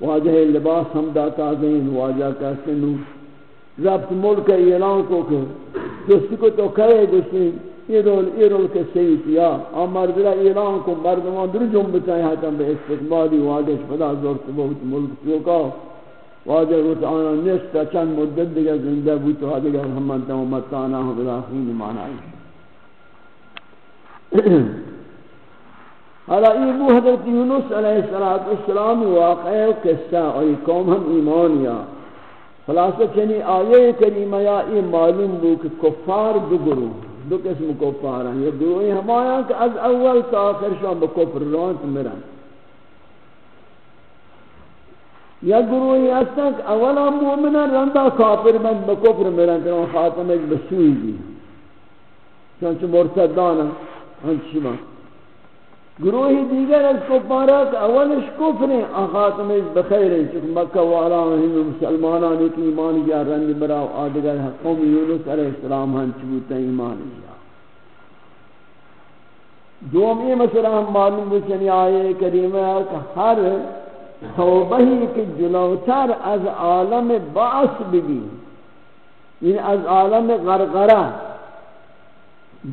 واجہ لباس ہم داتا زین واجہ کیسے نو ربط ملک اعلان کو کہ جس کو تو کہے دوسری یہ رول یہ رول کے سیت یا امر ذرا اعلان کو مردمان در جم بتائے ہاتم بے استقبالی واجہ فدا زور سے بہت ملک تو کا واجہ روت آنا نشتا چند مدد دیگر زندہ بوتو آدھگر ہم منتا ہوں متانا ہوں بلا خین معنی (clears throat) حالا یہ وہ حضرت یونس علیہ السلام واقع قصہ اور قوم ہم ایمان یا. خلاصہ چنی آیے کریمہ یا یہ معلوم بو کہ کفار دو گروہ دو قسم کفار ہیں یہ گروہ ہمایا کہ از اول تا آخر شام بکفر رانت مرن۔ یا گروہی ہستا کہ اولا مومنہ رندہ کافر من بکفر مرن کہ خاتم ایک بسوئی دی۔ چونچہ مرتدانا ہنچی ماں گروہی دیگر از کفارات اولش کفر ہیں. آخاتم از بخیر ہیں چکہ مکہ والا ہیں مسلمانانی کی ایمان یا رنگ براو آدگر قوم یونس علیہ السلام ہن چبوتا ایمان یا دوم یہ مسئلہ ہم معلوم بچنی آئے کریمہ ہے کہ ہر توبہی کی جلوتر از عالم باس بگی. یعنی از عالم غرغرہ.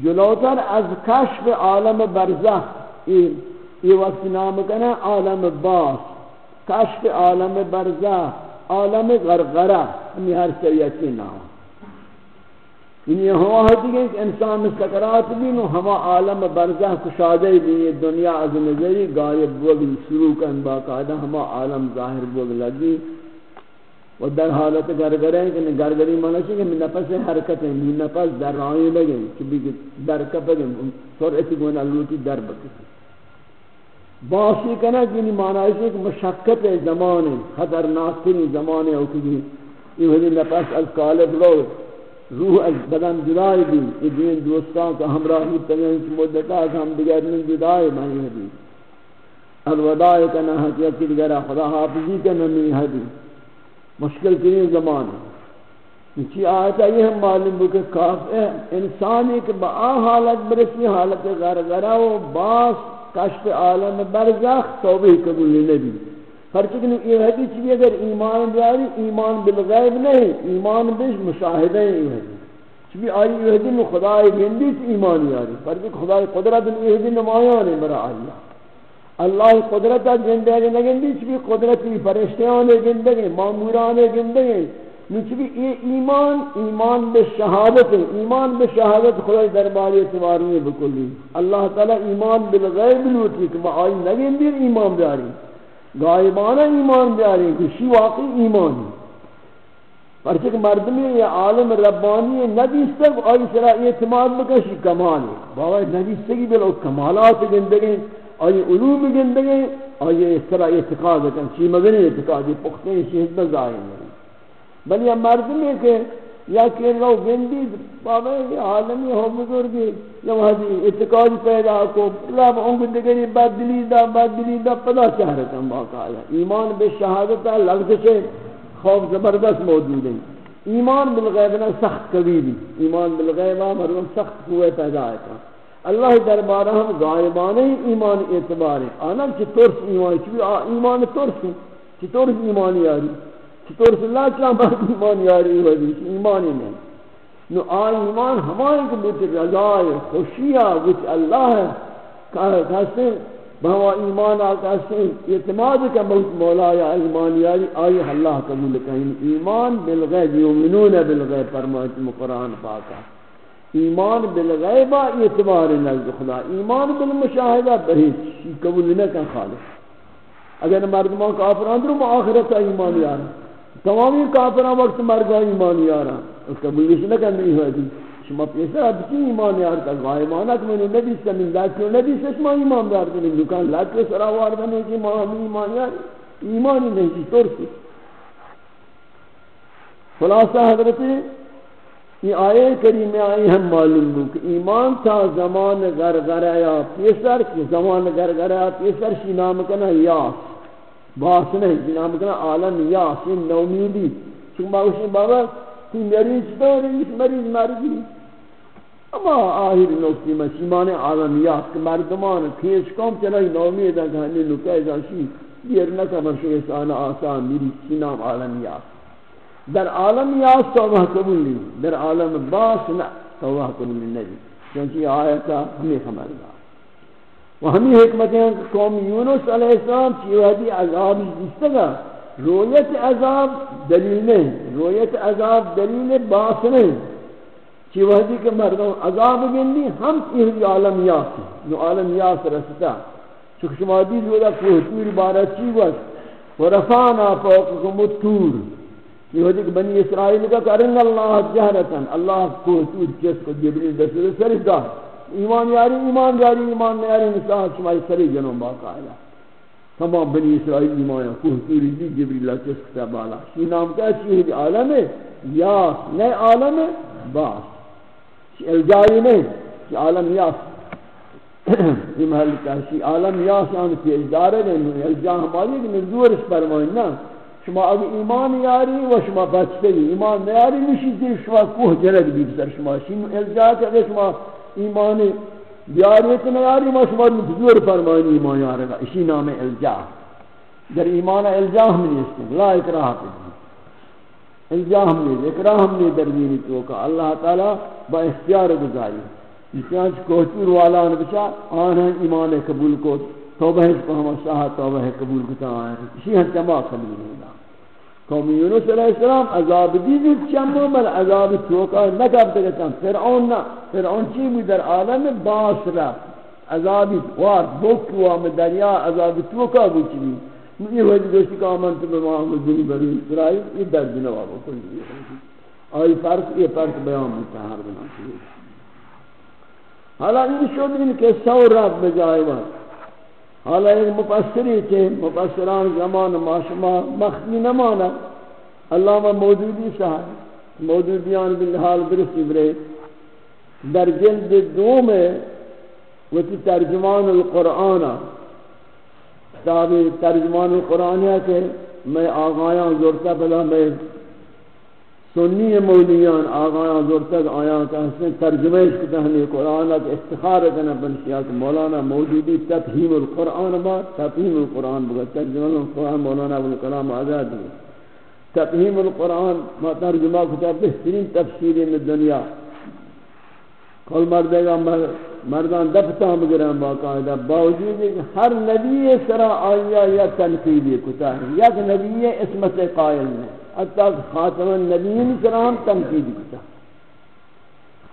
جلوتر از کشف عالم برزخ. یہ وقت نام کنا عالم باس کشف عالم برزا عالم غرغرہ ہمیں یعنی ہر سریعتی نام. یعنی ہوا ہوتی ہے کہ انسان سکرات بھی نو ہوا عالم برزہ کشادے بھی یہ دنیا از نظری غائب بوگی یعنی شروع کن باقاعدہ ہما عالم ظاہر بوگ لگی و در حالت گرگرے ہیں کہ گرگری مانا چاہیے کہ نفس حرکت ہے نفس در رائیں لگے چبی در کپگے سرعت گونا لوٹی در بکسی باسی کنا کہ معنی ہے کہ مشقت زمان خطرناک ترین زمان ہے کہ جی، یہ ہوئی نفس از قالب لو روح از بدن جدائی بھی یہ دین دوستان کا ہمراہی تنین کی مدتا کہ ہم دیگر من جدائی معنی ہے جی۔ الوداع کنا حقیقت دیگر خدا حافظی کنا من حدی مشکل ترین زمان ہے چی آیتا یہ ہم معلوم ہو کہ کاف ہے انسانی کہ با حالت، برسی حالت غرغرہ و باس کشف عالم برزخ توبہ قبول نبی. فرچکن یہ حدیث بھی اگر ایمان بیاری، ایمان بالغیب نہیں، ایمان بش مشاہدہ ہی ہے. چبی آئی یہ حدیث میں خدای گندی تو ایمان یاری پر کہ خدای قدرت یہ حدیث نمایان ہے برا اللہ. اللہ قدرت گندے گندی چبی قدرتی فرشتیان گندے ماموران گندے نچبی یہ ایمان ایمان بے شہادت ہے، ایمان بے شہادت خدای دربار اعتبار میں بکلی۔ اللہ تعالی ایمان بالغیب لوٹی کہ وہ آئی نگین دیر ایمان بیاری غائبانہ ایمان بیاری کہ شی واقعی ایمان ہے۔ پرچک مردمی یہ عالم ربانی ہے ندیستگ آئی سرا اعتماد بکشی کمال ہے۔ بابا ندیستگی بلو، کمالات گندگی آئی علوم گندگی آئی اس طرح اعتقاد کن چی مدنی اعتقادی پختیں شہد بزائیں بل یہ مرد میں یا کہ لو گندی بابا، یہ عالمی ہو بزرگی، یا وہاں اتقاد پیدا کو لب انگ دگری بدلی دا بدلی دا پدا چاہ رہتا ہم باقا آیا ایمان بے شہادتا لفظ سے خوف زبردست موجود ہے۔ ایمان بالغیبنا سخت قبیلی ایمان بالغیبہ مردم سخت قوے پیدا ہے۔ اللہ دربارہ ہم غائبانے ایمان اعتبار ہے آنا چی ترس ایمان، چی ایمان ترس چی ترس ایمانی آری۔ چطور سے اللہ چاہاں بات ایمان یاری ہو دی ایمانی نہیں نو آن ایمان ہمائیں کہ بیت رضای خوشیہ بیت اللہ ہے۔ کہتے ہیں بہوا ایمان آکاستے ہیں اعتماد کا موت مولا یا ایمان یاری آئی اللہ قبول کہیں ایمان بالغیب یومنون بالغیب فرمائیت مقرآن پاکا ایمان بالغیبہ اعتبار نزد خدا۔ ایمان بالمشاہدہ بہیت قبول نہ کن خالص۔ اگر مردمان کافران درو آخرت ایمان یارا تمامی کافران وقت مرگا ایمان یارا اس قبول نہ کن نہیں ہوئی جی۔ دی شما پیسر اب چی ایمان یار کا غائمانا کہ میں نے نبی سے من لاکیوں نبی سے شما ایمان دار کرنے دکان لاکیوں سراوار بنے کہ ماں ہمیں ایمان یار ایمانی نہیں جی، چی طور سے خلاصہ حضرتی یہ آئے کریم آئی ہم معلوم ہوں کہ ایمان تھا زمان گرگر یا پیسر، کہ زمان گرگر یا پیسر شی نام کنا یاس باس نہیں شی نام کنا عالم یاس یہ نومیدی۔ چون باوشی بابا تی مریض دور اس مریض مرگی اما آخر نقطی میں شیمان عالم یاس کہ مردمان پیش کم چلائی نومید ہے کہ ہنی نکے جانشی دیر نکا مرشو احسان آسان میری شی نام عالم یاس۔ در عالم یاس توبہ قبول نہیں، در عالم باس نہ توبہ قبول نہیں۔ کیونکہ یہ آیتا ہمیں خبر دا و ہمیں حکمت ہیں کہ قوم یونس علیہ السلام چیئے حدی عذاب جستا گا. رویت عذاب دلیل نہیں رویت عذاب دلیل باس نہیں چیئے حدی کہ مردم عذاب گندی ہم یہ عالم یاس جو عالم یاس رستا چکہ شما دیز ہوتا کوئی توری بارہ چیئے ورفانا فوقکم التور یہ ہوتی کہ بنی اسرائیل کا کرن اللہ جہرتن اللہ کو تو جس کو جبریل دستے سر ایمان یاری ایمان یاری ایمان یاری مثال شمائی سری جنوں باقاعدہ تمام بنی اسرائیل ایمان کو تو دی جبریل جس کو بالا. یہ نام کیا چیز عالم ہے یاس. نئے عالم ہے باس الجائی نہیں کہ عالم یاس. (clears throat) یہ محل کہشی عالم یاس یعنی آن کی اجدارے نہیں یعنی الجا ہماری کہ نزور اس فرمائن نا شما اگه ایمان یاری و شما بچته ایمان نیاری میشید دیر شما کوه جلد بید سر شما. شما الجا که شما ایمان بیاریت نیاری ما شما رو بزور فرمانی ایمان یارگا اسی نام الجا در ایمان الجا ہم نیستیم لا اکراہ پیدیم الجا ہم نہیں اکراہ ہم نہیں در دینی تو کہ اللہ تعالی با اختیار گزاری۔ چنانچہ کوہتور والا نے بچا آنها ایمان قبول کو، توبہ اس کو ہم شاہ، توبہ قبول کو آئے اسی ہم جمع قبول ہوگا قوم یونس علیہ السلام عذاب دیدی چمو بل عذاب توقع نکب دکتن فرعون نا فرعون چی بود در عالم باس رفت؟ عذابی وار بک وام دریا، عذاب توقع بود چی یہ وجہ دوستی کہ آمن تو محمد بنی بنی اسرائیل یہ درد نواب کلی آئی فرق یہ فرق بیان ہوتا ہر بنا حالا این شد این کہ سو رب بجائے وقت حالا ایک مپسری تھے مپسران زمان ما شما مخفی نمانا. علامہ موجودی صاحب، موجودیان بالحال درستی برے. در جلد دو میں وتی ترجمان القرآن کتاب ترجمان القرآن ہے کہ میں آغایاں زورتا بلا میں سنی مولیان آغایان زور تک آیا کہ حسن ترجمہ اس کو تحنی قرآن کا استخار کرنا بنشیات مولانا موجودی تفہیم القرآن با تفہیم القرآن بگا ترجمہ القرآن مولانا بالکلام آزاد بھی تفہیم القرآن ما ترجمہ کتاب بہترین تفسیر میں دنیا. کل مردے گا مردان دفتا مگران باقاعدہ باوجود ہے کہ ہر نبی سرا آیا یا تنقیدی کتا. ہے یک نبی اسمت قائل میں حتی خاتم النبیین کرام تنقید کتا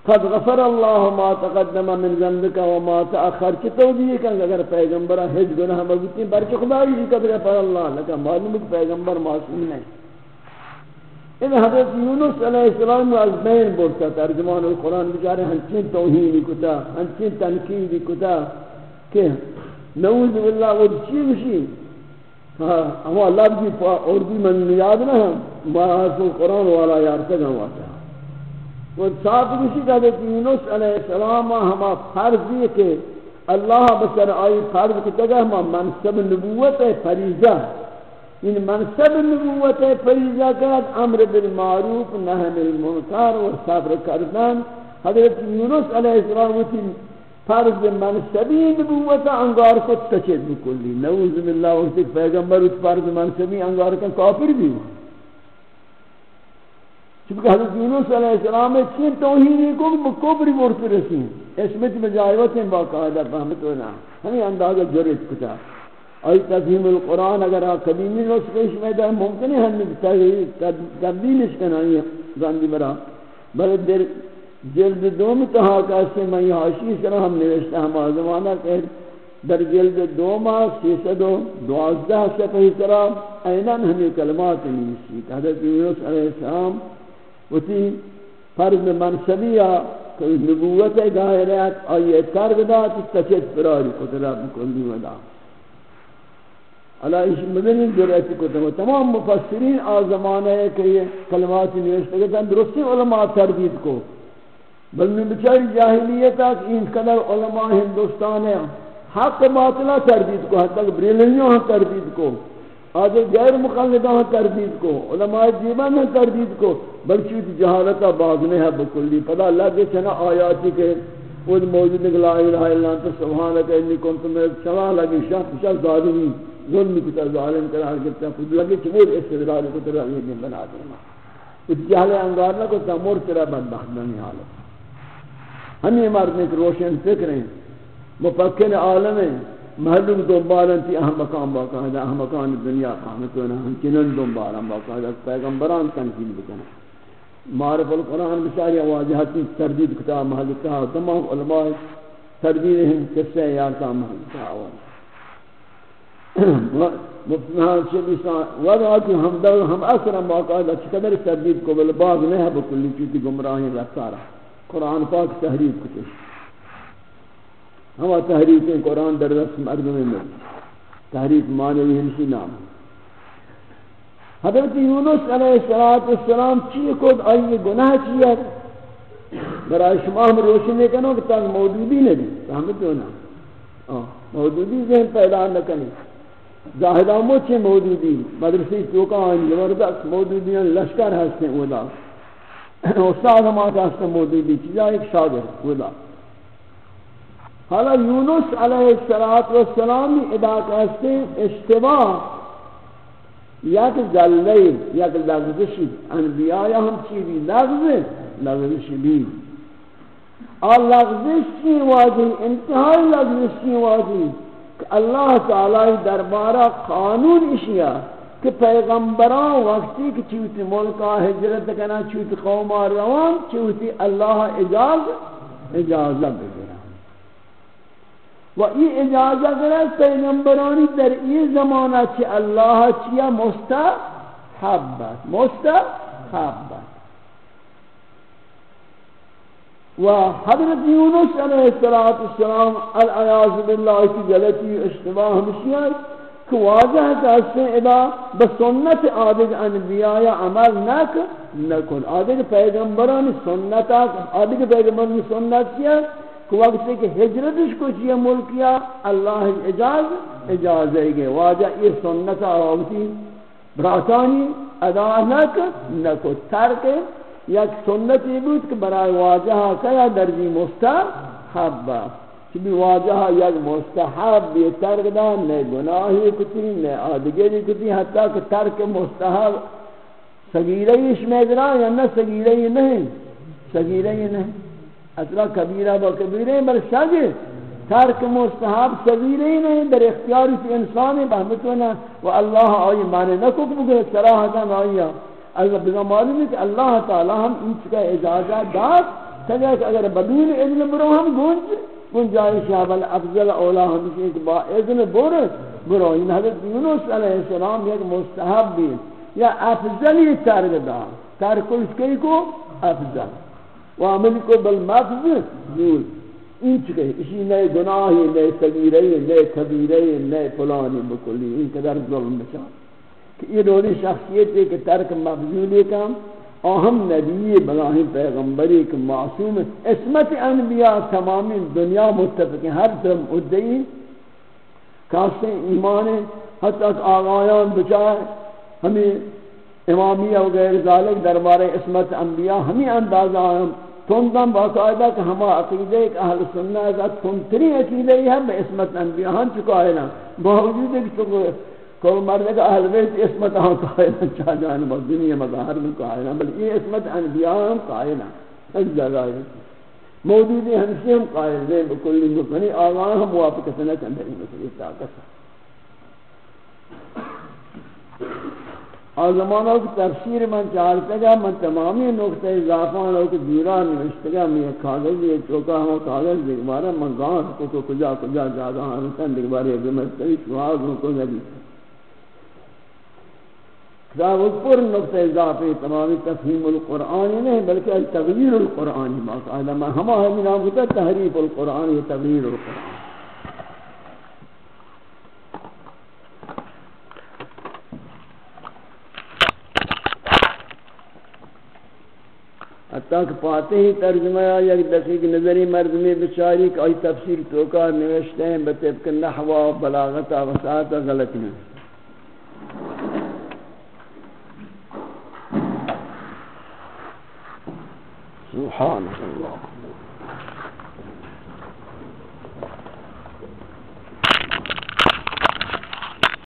قد غفر اللہ ما تقدم من ذنبك وما تأخر. کی توجیہ کہ اگر پیغمبر ہج گناہ مگتی برچ خدای جی قد غفر اللہ لکہ معلوم ہے پیغمبر معصوم نہیں. ان حضرت یونس علیہ السلام از بین برتا ترجمان القرآن بچارے ہنچین توہینی کتا ہنچین تنقیدی کتا کہ نعوذ باللہ، وہ چی بشی اما لفظی اردی من یاد نہ مہاسو قرآن والا یار تک ہوا تھا وہ ساتھ کسی کا دیکھ یونس علیہ السلام ہما فرض یہ کہ اللہ بسر آئی فرض کی تگہ ہما منصب نبوت ہے۔ فریضہ ان منصب نبوت فریضہ کرد امر بالمعروف نہن المنکر و صبر کردن۔ حضرت یونس علیہ السلام کی فرض منصبی نبوت انگار کو تچید بکلی نعوذ باللہ وقت پیغمبر اس فرض منصبی انگار کا کافر بھی چونکہ حضرت یونس علیہ السلام چین توحیدی کو بکبری مرت رسیم اسمت مجاہوت ہیں باقاعدہ فهمت ہونا. ہمیں اندازہ جرت کتا. آئی تفہیم القرآن اگر آپ کبھی نہیں نسخش میں دا ممکن ہے ہمیں تبدیلش کرنا یہ زندی برا. بلے در جلد دوم تہا کہتے میں یہ حاشی سرا ہم نوشتا ہم آزمانہ کہ در جلد دوما سیسد و دوازدہ صفحی سرا اینان ہمیں کلمات نیسی حضرت یونس علیہ السلام وتی فرض منصبیہ کہ نبوت گاہرات آئیے ترگ دا تچت فراری قدرہ بکلی ودا۔ علا ايش مدنی جرأتی کو تمام مفسرین آ زمانہ ہے کہ یہ کلمات نوشتے گئے درستی علماء تردید کو۔ بلکہ بچاری جاہلیت تک ان قدر علماء ہندوستان ہے حق باطلہ ہاں تردید کو، حتی کہ بریلنیوں ہاں تردید کو، آج غیر مقلدہ ہاں تردید کو، علماء دیبان ہاں تردید کو، بلکہ جہالتہ باغنے ہے بکلی. پدا اللہ کے چنا آیاتی کے وہ موجود نکلا الہ الا انت، سبحانک انی کنت من چلا لگی شاہ شاہ ظالمی، ظلم کتا ظالم قرار کرتا خود لگے چمور استدلال کو ترہ یہ دن بنا دینا. اس جہل انگار نہ کو تمور ترہ بدبخت بنی حالت. ہمیں مرد میں روشن فکر ہیں۔ مفکر عالم ہیں۔ محلوک دنبالن تی اہم مقام باقاعدہ اہم مقام دنیا قامتونا ہم چنن دنبالن باقاعدہ پیغمبران تنقیل بکنا۔ معرف القرآن بساری واجہتی تردید کتاب محلکہ تمام علماء تردید ہیں قصہ یارتا محلکہ آواز مفتنان شبیسان وضع کہ ہم دل ہم اثر باقاعدہ چقدر تردید کو بالباغ نہیں ہے، بکلی چیتی گمراہی رفتارہ قرآن پاک تحریف کتش ہوا تحریفیں قرآن در رس مردم میں تحریف معنی ہمشی نام حضرت یونس علیہ السلام چیئے کود آئیے گناہ چیئے برای شما ہم روشنے کنو کہ تاک موجودی نہیں سامت ہونا موجودی ذہن پیدا نہ کنی ظاہرہ موچے موجودی؟ مدرسی چوکا آئین زبردست موجودی لشکر ہستے اولا استاد ہمارا ہستے موجودی چیزا ایک شاگر اولا حالا یونس علیہ السلام ادا کہتے اشتباہ یک ذلی یک لغزشی انبیاء یا ہم چیزی لغز لغزشی بھی اور لغزش کی واضح انتہائی لغزش کی واضح کہ اللہ تعالی دربارہ قانون اشیاء کہ پیغمبران وقتی کہ چوتی ملکہ حجرت کنا چوتی قوم روان چوتی اللہ اجاز، اجازہ بگرا۔ و ای اجازہ کرے پیغمبرانی در ای زمانہ چی اللہ چیا مستحبت مستحبت۔ و حضرت یونس علیہ السلام العیاض باللہ کی غلطی اشتباہ ہمشیاں کہ واضح ہے ادا بسنت آدھگ انبیاء یا عمل نک نکن. آدھگ پیغمبران سنت آدھگ پیغمبران سنت کیا؟ کہ وقت کہ ہجرتش کو چیئے ملکیا اللہ اجاز اجاز ہے گے واجہ یہ سنت آوتی براتانی ادا نک نکو ترک یک سنتی بود کہ برای واجہا کیا درجی مستحب چبی واجہا یک مستحب، بی ترک دا نئے گناہی کتی نئے آدگری کتی، حتی کہ ترک مستحب سگیرہی شمیدرہ یا نہ سگیرہی نہیں سگیرہی نہیں۔ اصلا کبیرہ با کبیرہ بل شگ ترک مستحب سگیرہی نہیں در اختیاری کی انسانی بہمتونا و اللہ آئی مانے نکک بگر سراحتا آئی اگر بنا معلوم ہے کہ اللہ تعالی ہم اس کا اجازت داد تجھے کہ اگر بدون اذن برو ہم گنج گنجائش ہے بل افضل اولا ہم اس با اذن بر برو ان حضرت یونس علیہ السلام ایک مستحب بھی یا افضلی ترک دا، ترک اس کے کو؟ افضل۔ وعمل کو بالمفض نور این چکے، اسی نئے گناہی، نئے صغیرے، نئے کبیرے، نئے فلانی بکلی ان قدر ظلم بچا۔ کہ یہ دوری شخصیت ہے کہ ترک مفضولی کا اہم نبی بلاہی پیغمبری کہ معصوم اسمت انبیاء تمامی دنیا متفق ہیں، ہر طرف ادعی کاستے ایمان حتی کہ آغایان بچائے ہمیں امامیہ وغیر ذالک دربار اسمت انبیاء ہمیں اندازہ ہم تندم باقاعدہ کہ ہما عقیدہ ایک اہل سنہ ازاد تنتری عقیدہ ہی ہے بے اسمت انبیاء ہم چکا ہے نا۔ باوجود ہے کہ کو مرنے کا اہل بیت اسمت ہاں قائل چاہ جانب دنیا مظاہر میں قائل بل یہ اسمت انبیاء ہم قائل ہیں۔ ایک جگہ ہے۔ موجودی ہمشی ہم قائل ہیں بکلی مکنی آغان ہم موافقت نہ چندر ہی مسئلہ طاقت ہے۔ اور زمانہ کی تفسیر من چاہتا گا من تمامی نقطہ اضافان لوگ دیران نوشتا گا میں کاغذ یہ چوکا ہوں، کاغذ دیکھ بارا من گاہ کو کجا کجا جاگا ہوں دیکھ بارا یہ بمستوی شواز ہوں کو نبی کتاب پر نقطہ اضافی تمامی تفہیم القرآن نہیں، بلکہ تغییر القرآن باقاعدہ ہمہ ہمیں نام ہوتا تحریف القرآن یہ تغییر القرآن۔ حتی کہ پاتے ہی ترجمہ یا یک دقیق نظری مردمی بچاری کہ آئی تفسیر توکا نوشتے ہیں بطبق نحوہ و بلاغتا و ساعتا غلط نہیں سبحان اللہ۔